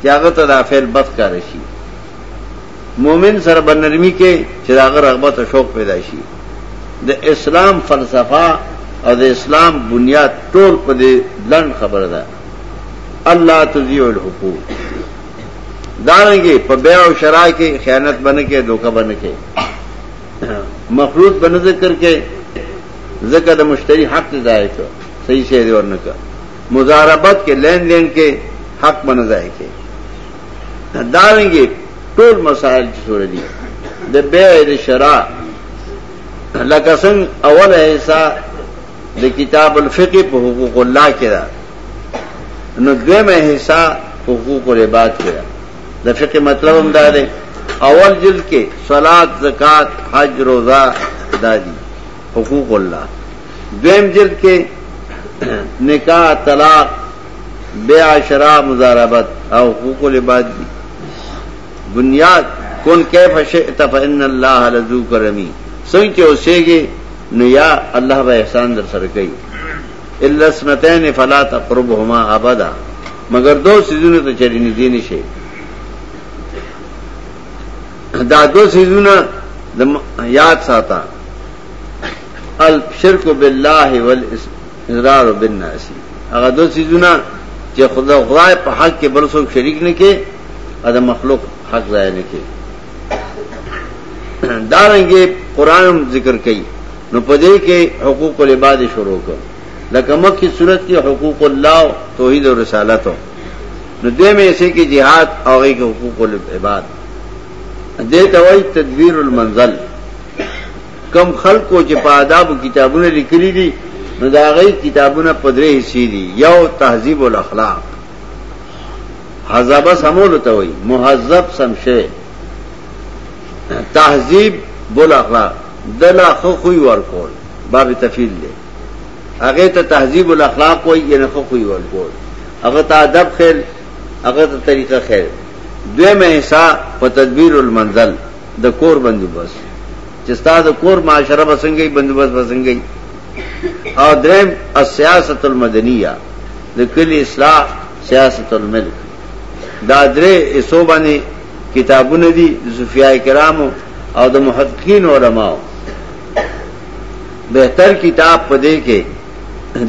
چې هغه ته د فعل بس کار شي مؤمن سره بنرمي کې چې داغه رغبت او شوق پیدا شي د اسلام فلسفه او د اسلام بنیاد ټول په دې لن خبره ده الله تذيع الحقوق دارنګي په بيع او شراء کې خیانت باندې کې دوکه باندې کې مخلوط باندې ذکر کې ذکر د مشتری حق ته ځای کو صحیح شی دی ورنه کا مزاربت کې لین دین کې حق باندې ځای کې دارنګي ټول مسائل چې سور دي د بيع د شراء لکه څنګه اوله حصہ د کتاب الفقه په حقوق الله کې ده نو دویمه حصہ حقوق العباد کې ده د فقه مطلب هم دا دی اول جلد کې صلات زکات حج روزه دادی حقوق الله دویم جلد کې نکاح طلاق بیع شراب مزاربت او حقوق العباد دي بنیاد کن کیف شئت فإن الله لذو کرمی څنګه چې اوسېږي نو یا الله به احسان در سره کوي الا سنتين فلا تقربهما ابدا مگر دو سيزونه ته چری نه دي نشي دا دو سيزونه یاد ساته الشرك بالله والاسم اضرار بن ناسی هغه دو سیزونه چې خدا خدای په حق کې بل څوک شریک نه کې او د مخلوق حق ځای نه کې دا رنګه قران ذکر کوي نو په دې کې حقوق العباد شروع کړ لکه مکه صورت کې حقوق الله توحید او رسالت او نو دې مې سې کې jihad او هغه حقوق العباد دې ته وایي تدبیر المنزل کم خلکو چې په آدابو کتابونه لیکلي دي نو د هغوی کتابونه په درې حصې دي یو تهذیب الاخلاق حذابه سمولو ته وایي مهذب سم شوی تهذیب بل اخلاق دلا خو خوی ورکول باب تفیل دی هغه ته تهذیب الاخلاق وایي یعنی خو خوی ورکول هغه ته ادب خیر هغه ته طریقه خیر دویمه حصہ په تدبیر المنزل د کور بندوبس چې ستا د کور معاشره بسنګي بندوبس بسنګي او درم السیاست المدنیه د کلی اصلاح سیاست الملک دا درې ایسو باندې کتابونه دي د صوفیای کرامو او د محققین علماو بهتر کتاب پدې کې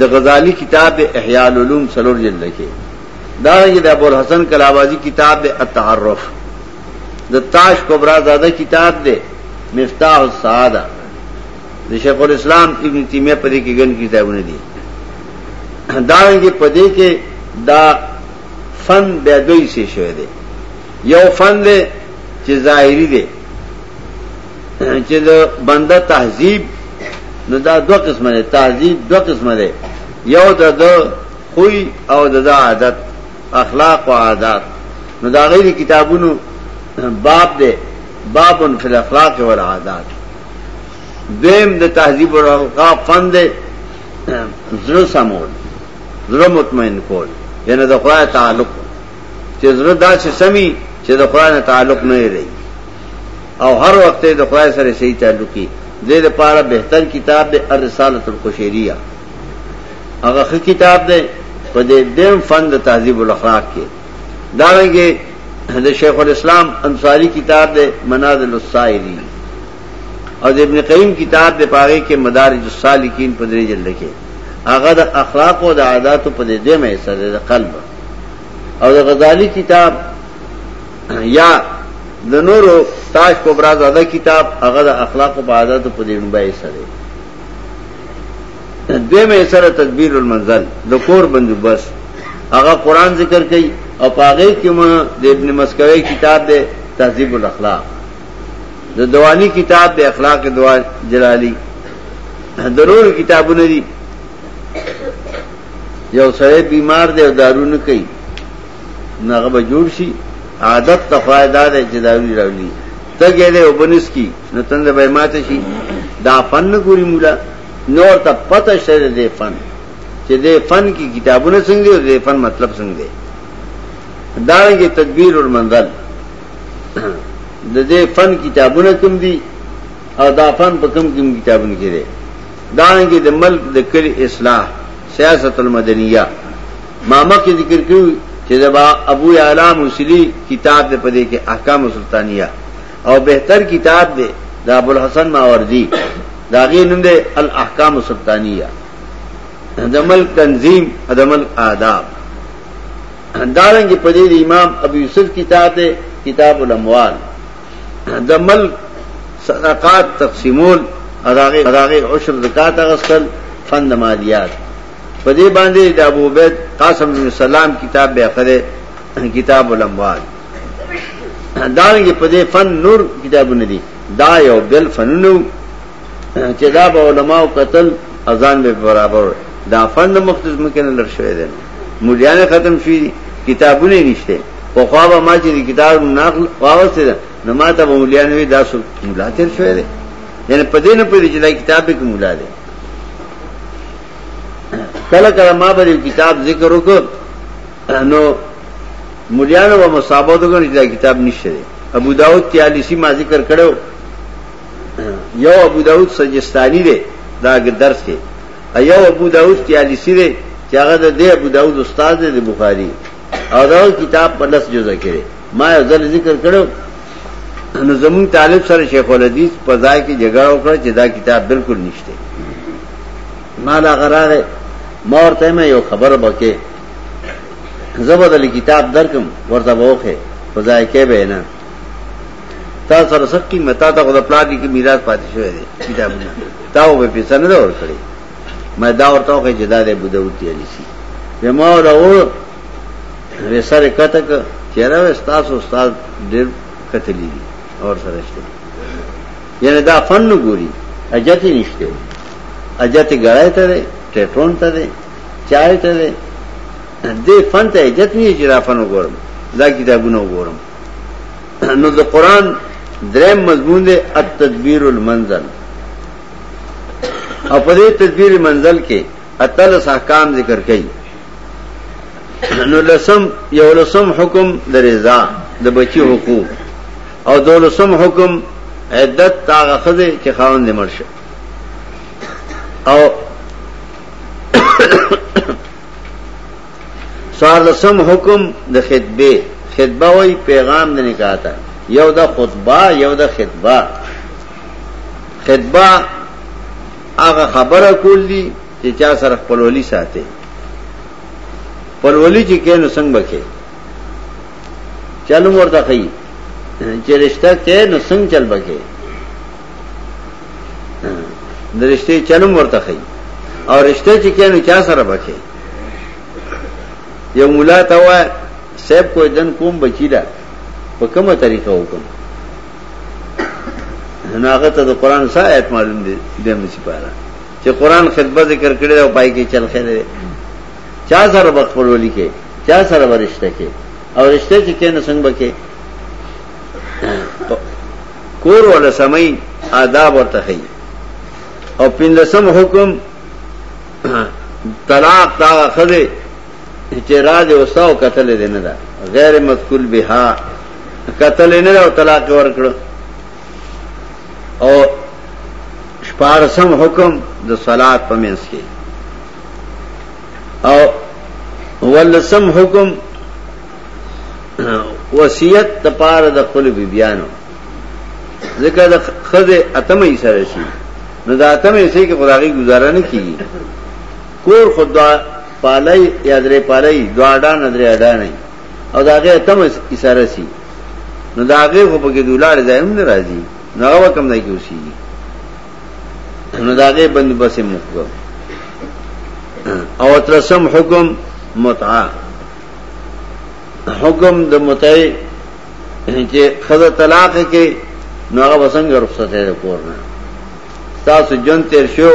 د غزالی کتاب احیاء العلوم سلور جلد کې دا یې د ابو الحسن کلابازی کتاب التعرف د تاج کبرا زاده کتاب دی مفتاح السعاده د شیخ الاسلام ابن تیمیه په دې کې ګن کتابونه دي دا رنګه په دې کې دا فن بیا دوی سي شوی دی یو فن دی چې ظاهری دی چې د بنده تهذیب نو دا دو قسمه ده تهذیب دو قسمه ده یو د د خوې او د د عادت اخلاق او عادات نو دا غیر کتابونو باب دی باب فی الاخلاق والعادات دیم د تهذیب الرقا فن دی زړه سمول زړه مطمئن کول یعنی د خدای تعلق چې زړه دا چې سمي چې د خدای نه تعلق نه لري او هر وخت د خدای سره صحیح تعلقي دې لپاره بهتر کتاب دی الرساله القشیریه هغه خ کتاب دی په دې دیم فن د تهذیب الاخلاق کې دا رنګه د شیخ الاسلام انصاری کتاب دی منازل السائرین او د ابن قیم کتاب دی پاره کې مدارج السالکین په درې جلد کې هغه د اخلاق او د عادت په دې دیم یې سره د قلب او د غزالی کتاب یا د نورو تاج کو برازاده کتاب هغه د اخلاق او عادت په دې نوبه یې سره دوی مې سره تدبیر المنزل د کور بندوبس هغه قران ذکر کوي او پاغه کې ما د ابن مسکوي کتاب دی تهذیب الاخلاق د دوانی کتاب د اخلاق دوا جلالی ضرور کتابونه دي یو سره بیمار دی او دارو نه کوي نغه به جوړ شي عادت تفایده ده چې داوی راولي تګې دې وبنس کی نو تند به ماته شي دا فن نه ګوري مولا نور ته پته شته دې فن چې دې فن کې کتابونه څنګه دي او دې فن مطلب څنګه دی دا رنګه تدبیر او منزل د دې فن کتابونه کوم دي او دا فن په کوم کوم کتابونه کې دي دا رنګه د ملک د کلی اصلاح سیاست المدنیه ما مخکې ذکر کړو چې د با ابو اعلی موصلی کتاب دې پدې کې احکام سلطانیه او بهتر کتاب دې د ابو الحسن ماوردی دا غي نوم دې الاحکام سلطانیه د ملک تنظیم د ملک آداب دارنګ پدې د امام ابو یوسف کتاب دې کتاب الاموال د ملک صدقات تقسیمول اداغه اداغه عشر زکات غسل فند مالیات په دې باندې د ابو عبید قاسم بن سلام کتاب به خره کتاب الاموال دا یې په دې فن نور کتابونه دي دا یو بل فنونو چې دا به علما او قتل اذان به برابر دا فن مختص مکنه لر شوی دی مليان ختم شي کتابونه نشته په خوا به ما چې کتاب ناقل واوسته نو ما ته مليان وی دا سو مولاتر شوی دی یعنی په دې نه پوهیږي چې دا کتاب کې مولا دی کله کله ما به کتاب ذکر وکړ نو مليانو به مصابات وکړ چې دا کتاب نشته دی ابو داود 43 ما ذکر کړو یو ابو داود سجستانی دی دا درس دی یو ابو داود 43 دی چې هغه د ابو داود استاد دی د بخاری او دا کتاب په لس جزء کې ما یو ځل ذکر کړو نو زمون طالب سره شیخ الحدیث په ځای کې جګړه وکړه چې دا کتاب بالکل نشته ما لا غراغه ما ورته مې یو خبر بکې زبردل کتاب درکم ورته ووخه په ځای کې به نه تا سره سخت قیمت تا ته د پلاټ کې میراث پاتې شوی دی کتابونه تا و به پیسې نه ورکړي مې دا ورته وکړ چې دا د بودوتی علي سي به ما راوړ وې سره کته ک چیرې وې تاسو استاد ډېر کتلی دي اور سره شته یعنی دا فن نه ګوري اجت نشته اجت ګړای ته دی ټیټون ته دی چای ته دی دې فن ته اجت نه چې را فن وګورم دا کتابونه وګورم نو د قران دریم مضمون دی التدبیر المنزل او په دې تدبیر منزل کې اتل احکام ذکر کړي نو لسم یو لسم حکم د رضا د بچی حقوق او دو لسم حکم عدت تاغه خزه چې خاوند دې مرشه او سار لسم حکم د خطبه خطبه وای پیغام د نکاح ته یو د خطبه یو د خطبه خطبه هغه خبره کول دي چې چا سره خپلولي ساتي خپلولي چې کینو څنګه بکې چلو ورته کوي چې رشتہ کې نو څنګه چل بکې د رشتې چلو ورته کوي او رشتہ چې کینو چا سره بکې یو مولا ته وای سیب کوئی دن کوم بچی دا په کومه طریقه وکم ناغه ته د قران سره آیت معلوم دي د مې سپاره چې قران خطبه ذکر کړی او پای کې چل خلې چا سره بخپلولي کې چا سره ورشته کې او رشته چې کینې څنګه کې کور ولا سمي آداب ورته هي او پندسم حکم طلاق تا خله چې را دې وساو قتل دې نه دا غیر مذکول بها قتل نه او طلاق ورکړو او شپارسم حکم د صلات په منځ کې او ولسم حکم وصیت د پاره د خپل بیبيانو ځکه د خزه اتمه یې سره شي نو دا اتمه یې سي کې خدای گزاره نه کیږي کور خدا پالای یا درې پالای دواړه نه درې اډا نه او دا غي تم اشاره سي نو دا غي خو پکې دولاړ ځای هم نه راځي نو هغه کم نه کیوسي نو دا غي بند بس مخکو او ترسم حکم متعه حکم د متعه چې خزه طلاق کې نو هغه وسنګ رخصت ده کورنه تاسو جون تیر شو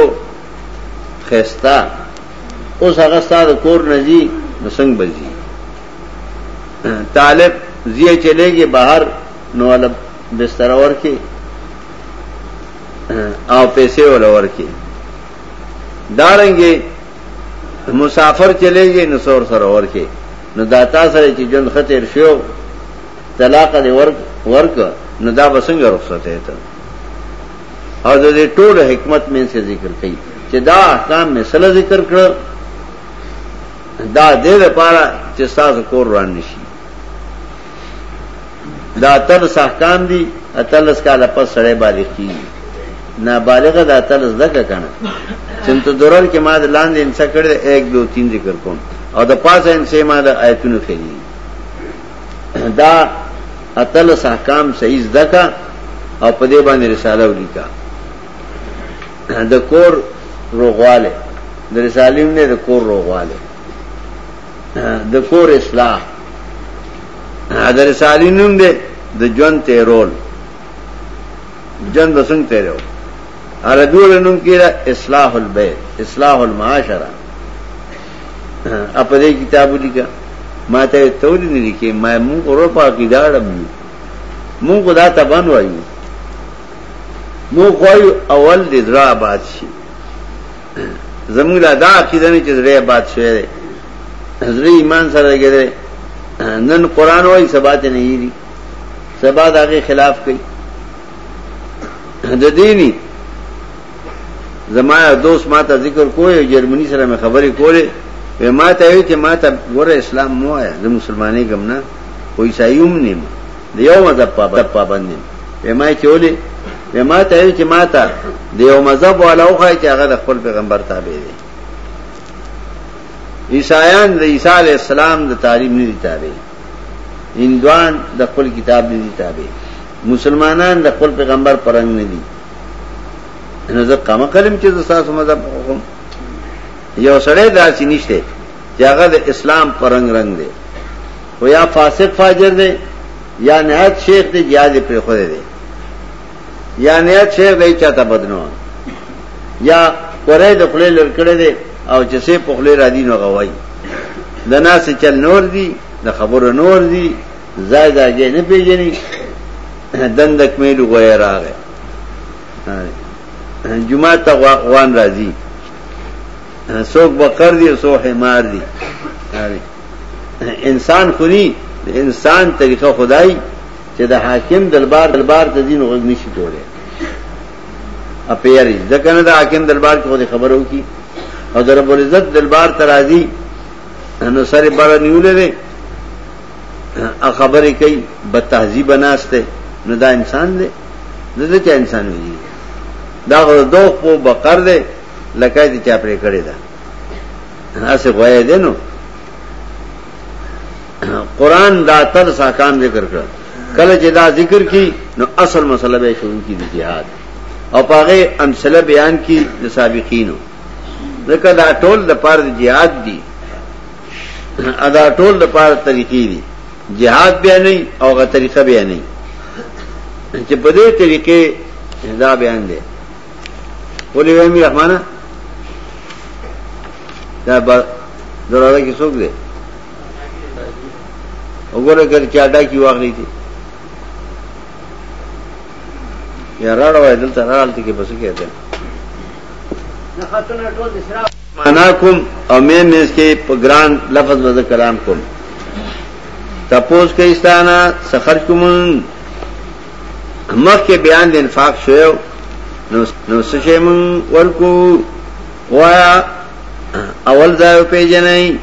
خستا اوس هغه ستاسو کور نه زی نو څنګه بزی طالب زی چلےږي بهر نو ول بستر اور کې او پیسې ول اور کې دارنګي مسافر چلےږي نو سور سره اور کې نو داتا سره چې جن خطر شو طلاق دی ورک ورک نو دا بسنګ رخصت ته او د دې ټول حکمت مې څه ذکر کړي چې دا احکام مې سره ذکر کړ دا دې لپاره چې تاسو کور روان نشي دا تر احکام دي اتلس کاله پس سره باندې کیږي نابالغ دا تل زده کنه چنته درر کې ما د لاندې انسا کړې 1 2 3 ذکر کوم او د پاسه انسې ما د آیتونو خېلي دا اتل احکام صحیح زده کا او په دې باندې رساله ولیکا د کور روغواله د رسالې نه د کور روغواله د کور اصلاح د رسالې نوم دی د ژوند تیرول ژوند وسنګ تیرول عربی ولنوم کیرا اصلاح البیت اصلاح المعاشره اپا دے کتابو لکا ما تا تولی نلکی ما مون قرآن پا عقیدہ رم یو مون خدا تا بنوائیو مون خوایو اول دے درا آباد شی زمون لا دا عقیدہ نی چه درا آباد شوئے دے زړه ایمان سره لګیدل نن قران وای سبا ته نه یری سبا دغه خلاف کوي د دیني زما یو دوست ما ته ذکر کوی یو جرمني سره مې خبرې کولې وې ما ته وی چې ما ته ګوره اسلام مو آیا زه مسلمانې ګم نه خو عیسائی هم نیم د یو مذهب پابند پابند نیم وې ما چې ولې وې ما ته وی چې ما ته د یو مذهب والا وخا چې هغه د خپل پیغمبر تابع دی عیسایان د عیسی علی السلام د تعلیم نه دي تابع هندوان د خپل کتاب نه دي تابع مسلمانان د خپل پیغمبر پرنګ نه دي نو زه کما کلم چې تاسو مذهب کوم یو سړی داسې نشته چې هغه د اسلام پر رنگ رنگ دی خو یا فاسق فاجر دی یا نهایت شیخ دی یا دې پر خوده دی یا نهایت شیخ دی چاته بدنو یا کورې د خپل لر کړه دی او چې سه په خپل را دي نو غوي د ناس چل نور دی د خبرو نور دی ځای دا ځای نه پیژني دندک مې لګوي راغی جمعه ته غوان راځي څوک بقر دي څوک حمار دي انسان خوري انسان طریقه خدای چې د حاکم دربار دربار ته دین غوږ نشي جوړي اپیری ځکه نه د حاکم دربار کې خو خبرو کی او د رب العزت دربار ته راځي نو سره بار نیولې خبرې کوي به تهذیب ناشته نو دا انسان دی دغه چا انسان ویلی دا غو دوه په بقر دی لکه چې چا پرې کړی دا اسه غوې دی نو قران دا تر ساکان ذکر کړ کله چې دا ذکر کی نو اصل مسله به شروع کی د جهاد او پاره امثله بیان کی د سابقینو ځکه دا ټول د پاره جهاد دی ادا ټول د پاره طریقې دي جهاد بیا نه او غا طریقه بیا نه چې په دې طریقې دا بیان دی ولې وې مې رحمانه دا به دروازه کې څوک دی وګوره ګر چې اډا کې واغلی دي یا راړوي دلته راړل ته کې بس کېته نه خاطر ټول دې سره مانا کوم او مې مېز کې په ګران لفظ وځ کلام کوم تپوس کې استانه سخر کوم مخ کې بیان د انفاق شوو نو نو سشه مون ورکو وایا اول ځای پیژنې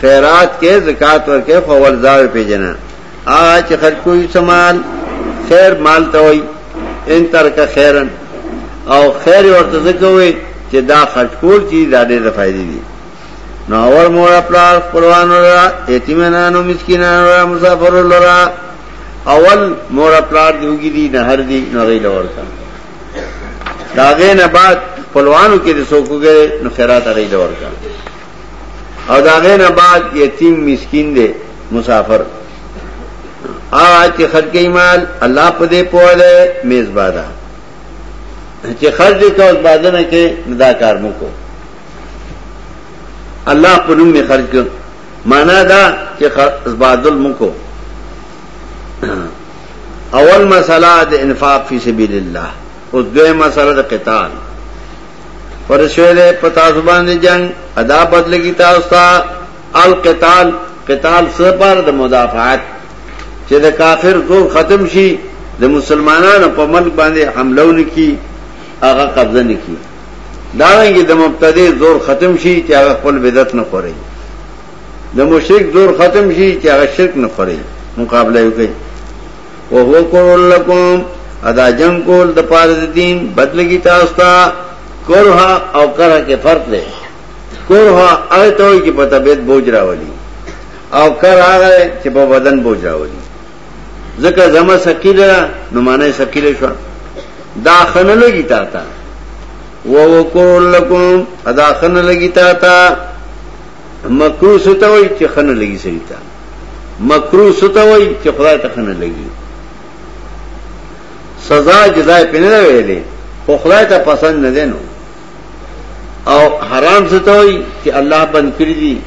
خیرات کې زکات ورکې خو ول ځاوي پیجنه آ چې خرج کوی سمال خیر مال ته وای ان ترک خیرن او خیر ورته زکوي چې دا خرج کول چې دا ډېر فائدې دي نو اور مور خپل قربان را یتیمانو مسکینانو را مسافر لرا اول مور خپل دیوګي دي نه هر دي نه غي لور کا داغه نه بعد خپلوانو کې د سوکو ګره نو خیرات غي لور کا او دا غینا بعد یتیم مسکین دی مسافر آ چې خرج کوي مال الله په دې پوه دی میز بادا چې خرج دې کوس بادا نه کې دا کار مو کو الله په نوم می خرج کړ معنا دا چې خرج بادل مو کو اول مسله د انفاق فی سبیل الله او دوه مسله د قتال فرض شوی دی په تاسو باندې جنگ ادا بدل کی تاسو ته القتال قتال سره پر د مدافعت چې د کافر زور ختم شي د مسلمانانو په ملک باندې حمله ونکي هغه قبضه نکي دا رنګي د مبتدی زور ختم شي چې هغه خپل بدعت نه خوري د مشرک زور ختم شي چې هغه شرک نه خوري مقابله وکړي وهو کرو لکم ادا جنگ کول د پاره د دین بدلږي تاسو ته کوه او کره کې فرق دی کوه هغه ته چې په طبيعت بوج راولي او کر هغه چې په بدن بوج راولي ځکه زما ثقيل نو معنی ثقيل شو دا خنه لګي تا ته وهو کرو لکم ادا خنه لګي تا ته مکروه ستوي چې خنه لګي سړي ته مکروه ستا وای چې خدای ته خنه لګي سزا جزای په نه ویلې خو خدای ته پسند نه دینو او حرام ستا وای چې الله بند کړی دي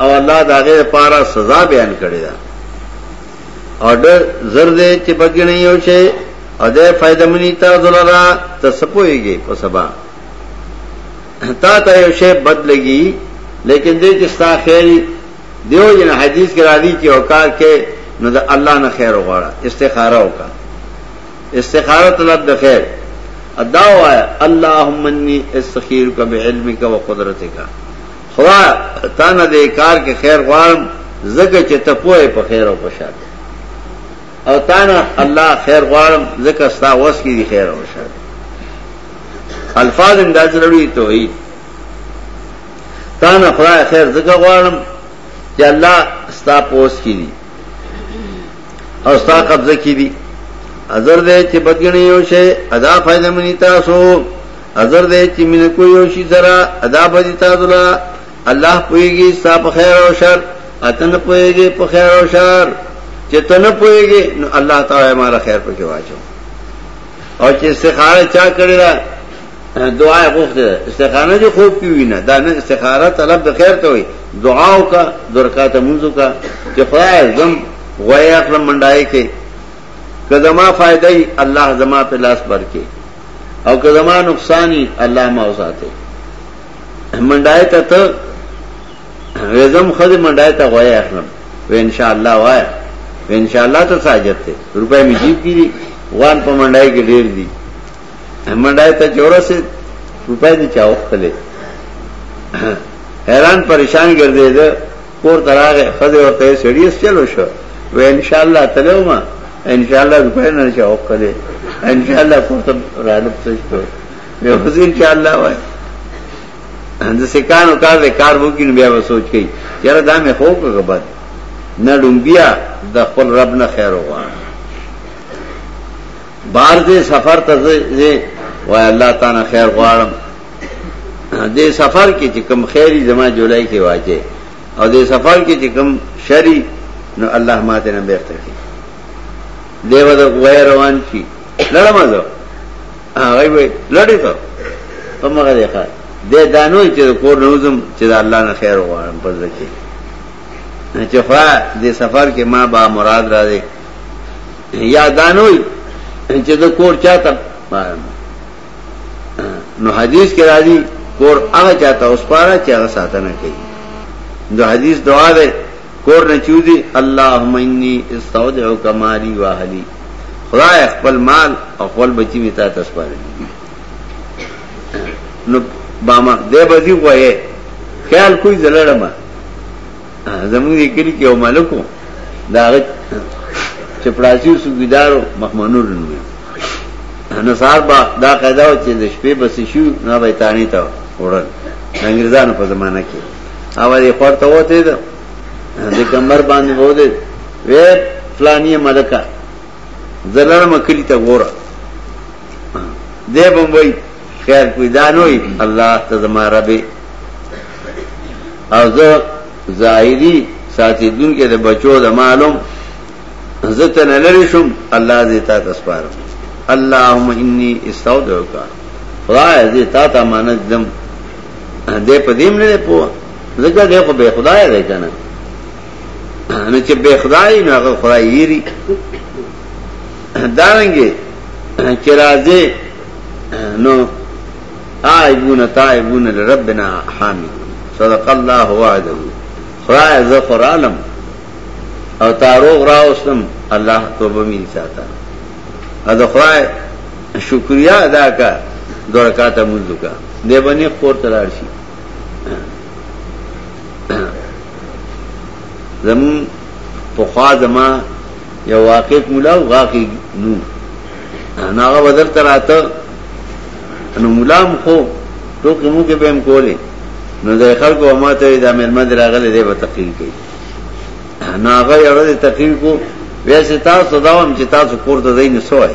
او الله دا غیر پارا سزا بیان کړی دا اور ډر زر دې چې بګی نه یو شي اده فائدہ منی تا ذلرا تسپويږي په سبا تا ته یو شی بد لګي لیکن دې کې ستا خیر دیو جن حدیث کې را دي چې او کار کې نو د الله نه خیر وغواړه استخاره وکړه استخاره طلب د خیر ادا وایا اللهم انی استخیرک بعلمک وقدرتک خدا تا نه دې کار کې خیر غواړم زګه چې ته پوهه په خیر او په شاته او تانا الله خیر غوارم ذکر ستا وس کی دی خیر او شر الفاظ انداز روی توحید تانا خدای خیر ذکر غوارم چې الله ستا پوس کی دی او ستا قبضه کی دی ازر دې چې بدګنی یو شی ادا فائدہ منی تاسو ازر دې چې مين کو یو شی سره ادا بدی تاسو لا الله پويږي ستا په خیر او شر اتن پويږي په خیر او شر چې ته نه پويږي نو الله تعالی مال خیر پکې واچو او چې استخاره چا کړی دا دعا غوښته استخاره جو خوب کی وینا دا نه استخاره طلب د خیر ته وي دعا او کا درکات منځ کا چې خدای زم غوي خپل منډای کې کدما فائدای الله زما په لاس برکې او کدما نقصانی الله ما وساته منډای ته ته وېزم خزه منډای ته غوي اخلم و ان شاء الله وای و ان شاء الله ته ساجت ته روپې می جیب کیږي وان په منډای کې ډېر دي منډای ته چورسه روپې دي چاو خپلې حیران پریشان ګرځې ده کور تراغه خزه ورته سړیس چلو شو و ان شاء الله تلوما ان شاء الله روپې نه چاو خپلې ان شاء الله کور ته راځم څه بیا وزیر کې الله وای د سکانو کار دې کار وکړي بیا و سوچ کوي یاره دا مې خو کوګه بد نه لومبیا د خپل رب نه خیر وغواړم بار دې سفر ته زه وای الله تعالی خیر غواړم دې سفر کې چې کم خیری زما جولای کې واچي او دې سفر کې چې کم شری نو الله ماته نه بیرته کی دیو د غیر روان کی لړمزه هغه وی لړې ته په مغه دی ښه د دانو چې کور نوزم چې د الله نه خیر وغواړم پر ځکه چې خو د سفر کې ما با مراد را دی یا دانو چې د کور چاته نو حدیث کې راځي کور هغه چاته اوس پاره چې هغه ساتنه کوي د حدیث دعا ده کور نه چې وځي، اللهم اني استودعک مالي واهلي، خدایه خپل مال او خپل بچي مې تاته سپارلي دي. نو بامخ دی به ځي غویی خیال کوی زه لړمه زمونږ دې کلي کې یو ملک و د هغه چپړاسي صوبیدارو مخمنور نومې نو سهار به دا قاعده وه چې د شپې بسې شو نو به یې تاڼې ته وړل د انګریزانو په زمانه کې هغه یې خور ته وته ده د کمر باندې وو ده وې فلانیه ملکه زلړ مکلی ته ګوره دې بمبئی خیر کوي دانوي الله ته زما رب او زه ظاهری ساتي دن کې د بچو د معلوم زه ته نه لری شم الله دې تا تسپارم اللهم انی استودعک خدای دې تا ته مانځم دې په دې مړې په ځکه دې خو به خدای دی کنه نو چې به خدای نو هغه خدای یری دارنګي چې راځي نو آئبون تائبون لربنا حامد صدق الله وعده خدای زه قرالم او تاروغ راوستم الله توبه مين ساته اذا خدای شکریا ادا کا دورکاته منځو کا دی به نیک کور ته لاړ شي زمون پخوا زما یو واقع مولا او غاقي نو ناغه بدل تراته نو مولا هم خو ټوکې مو کې به هم کولې نو د خلکو ما ته د مېلمند راغلي دی به تقریر کوي ناغه یو ورځ تقریر کو ویسه تاسو دا هم چې تاسو کور ته ځئ نو سوای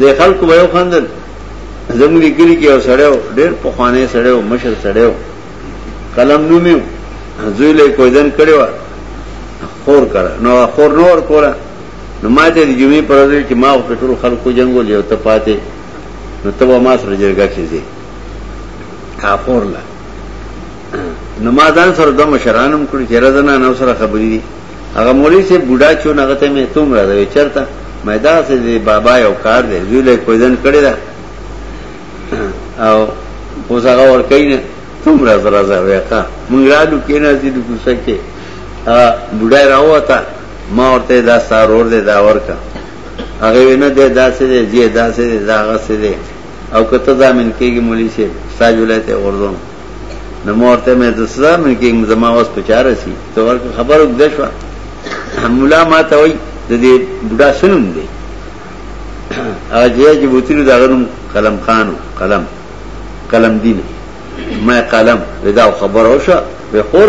دې خلکو به یو خندل زمونږ کلی کې یو سړیو ډېر په خوانې سړیو مشر سړیو قلم نومیو زوی له کویدن کړو خور کړه نو خور نور کوله نو ما ته د جمعې پر ورځ چې ما او پټول خلکو جنگو لیو ته پاتې نو ته ما سره جرګه کیږي کافور لا نو ما ځان سره د مشرانم کړی چې رضنا نو سره خبرې دي هغه مولوی صاحب بوډا چون هغه ته مې توم را دوي چرته مې دا څه دی بابا یو کار دی زوی له کوزن کړی دا او اوس هغه ور کوي نه توم را زرا زه وېقا مونږ رالو کې نه دي کوڅه کې بوډا راوته ما ورته دا سارور دی دا ورکا هغه وینه دی دا څه دی جی دا څه دی دا هغه څه دی او کته ځامن کېږي مولوی صاحب ساجولای ته وردم نو مورته مې د سزا مې کې زما واس په چار سي ته ورکه خبرو د شو مولا ما ته وای د دې بډا سنوم دی اجه چې بوتلو دا غنم قلم خانو قلم قلم دین ما قلم ودا خبر اوشه به خور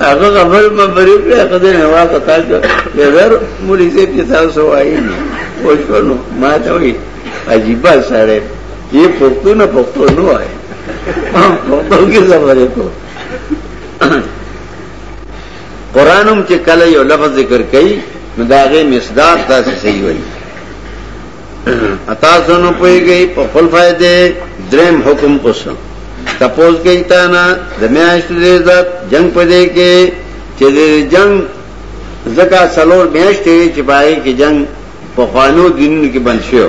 هغه خبر په بری په خدای نه واته تا چې ډېر مولي دې کې تاسو وایي او شنو ما ته وایي عجیب سره یې پښتو نه پښتو نه وایي پښتو کې زمره کو قرانم چې کله یو لفظ ذکر کړي نو داغه مصداق تاسو صحیح وایي اتا سنو پوئی گئی پا خل فائدے درم حکم قسم تپوز گئی تانا دمیاشت ریزت جنگ پدے کے چه دے جنگ زکا سلور میاشتے چه پاگئی که جنگ پا خوانو دینونو که بند شیو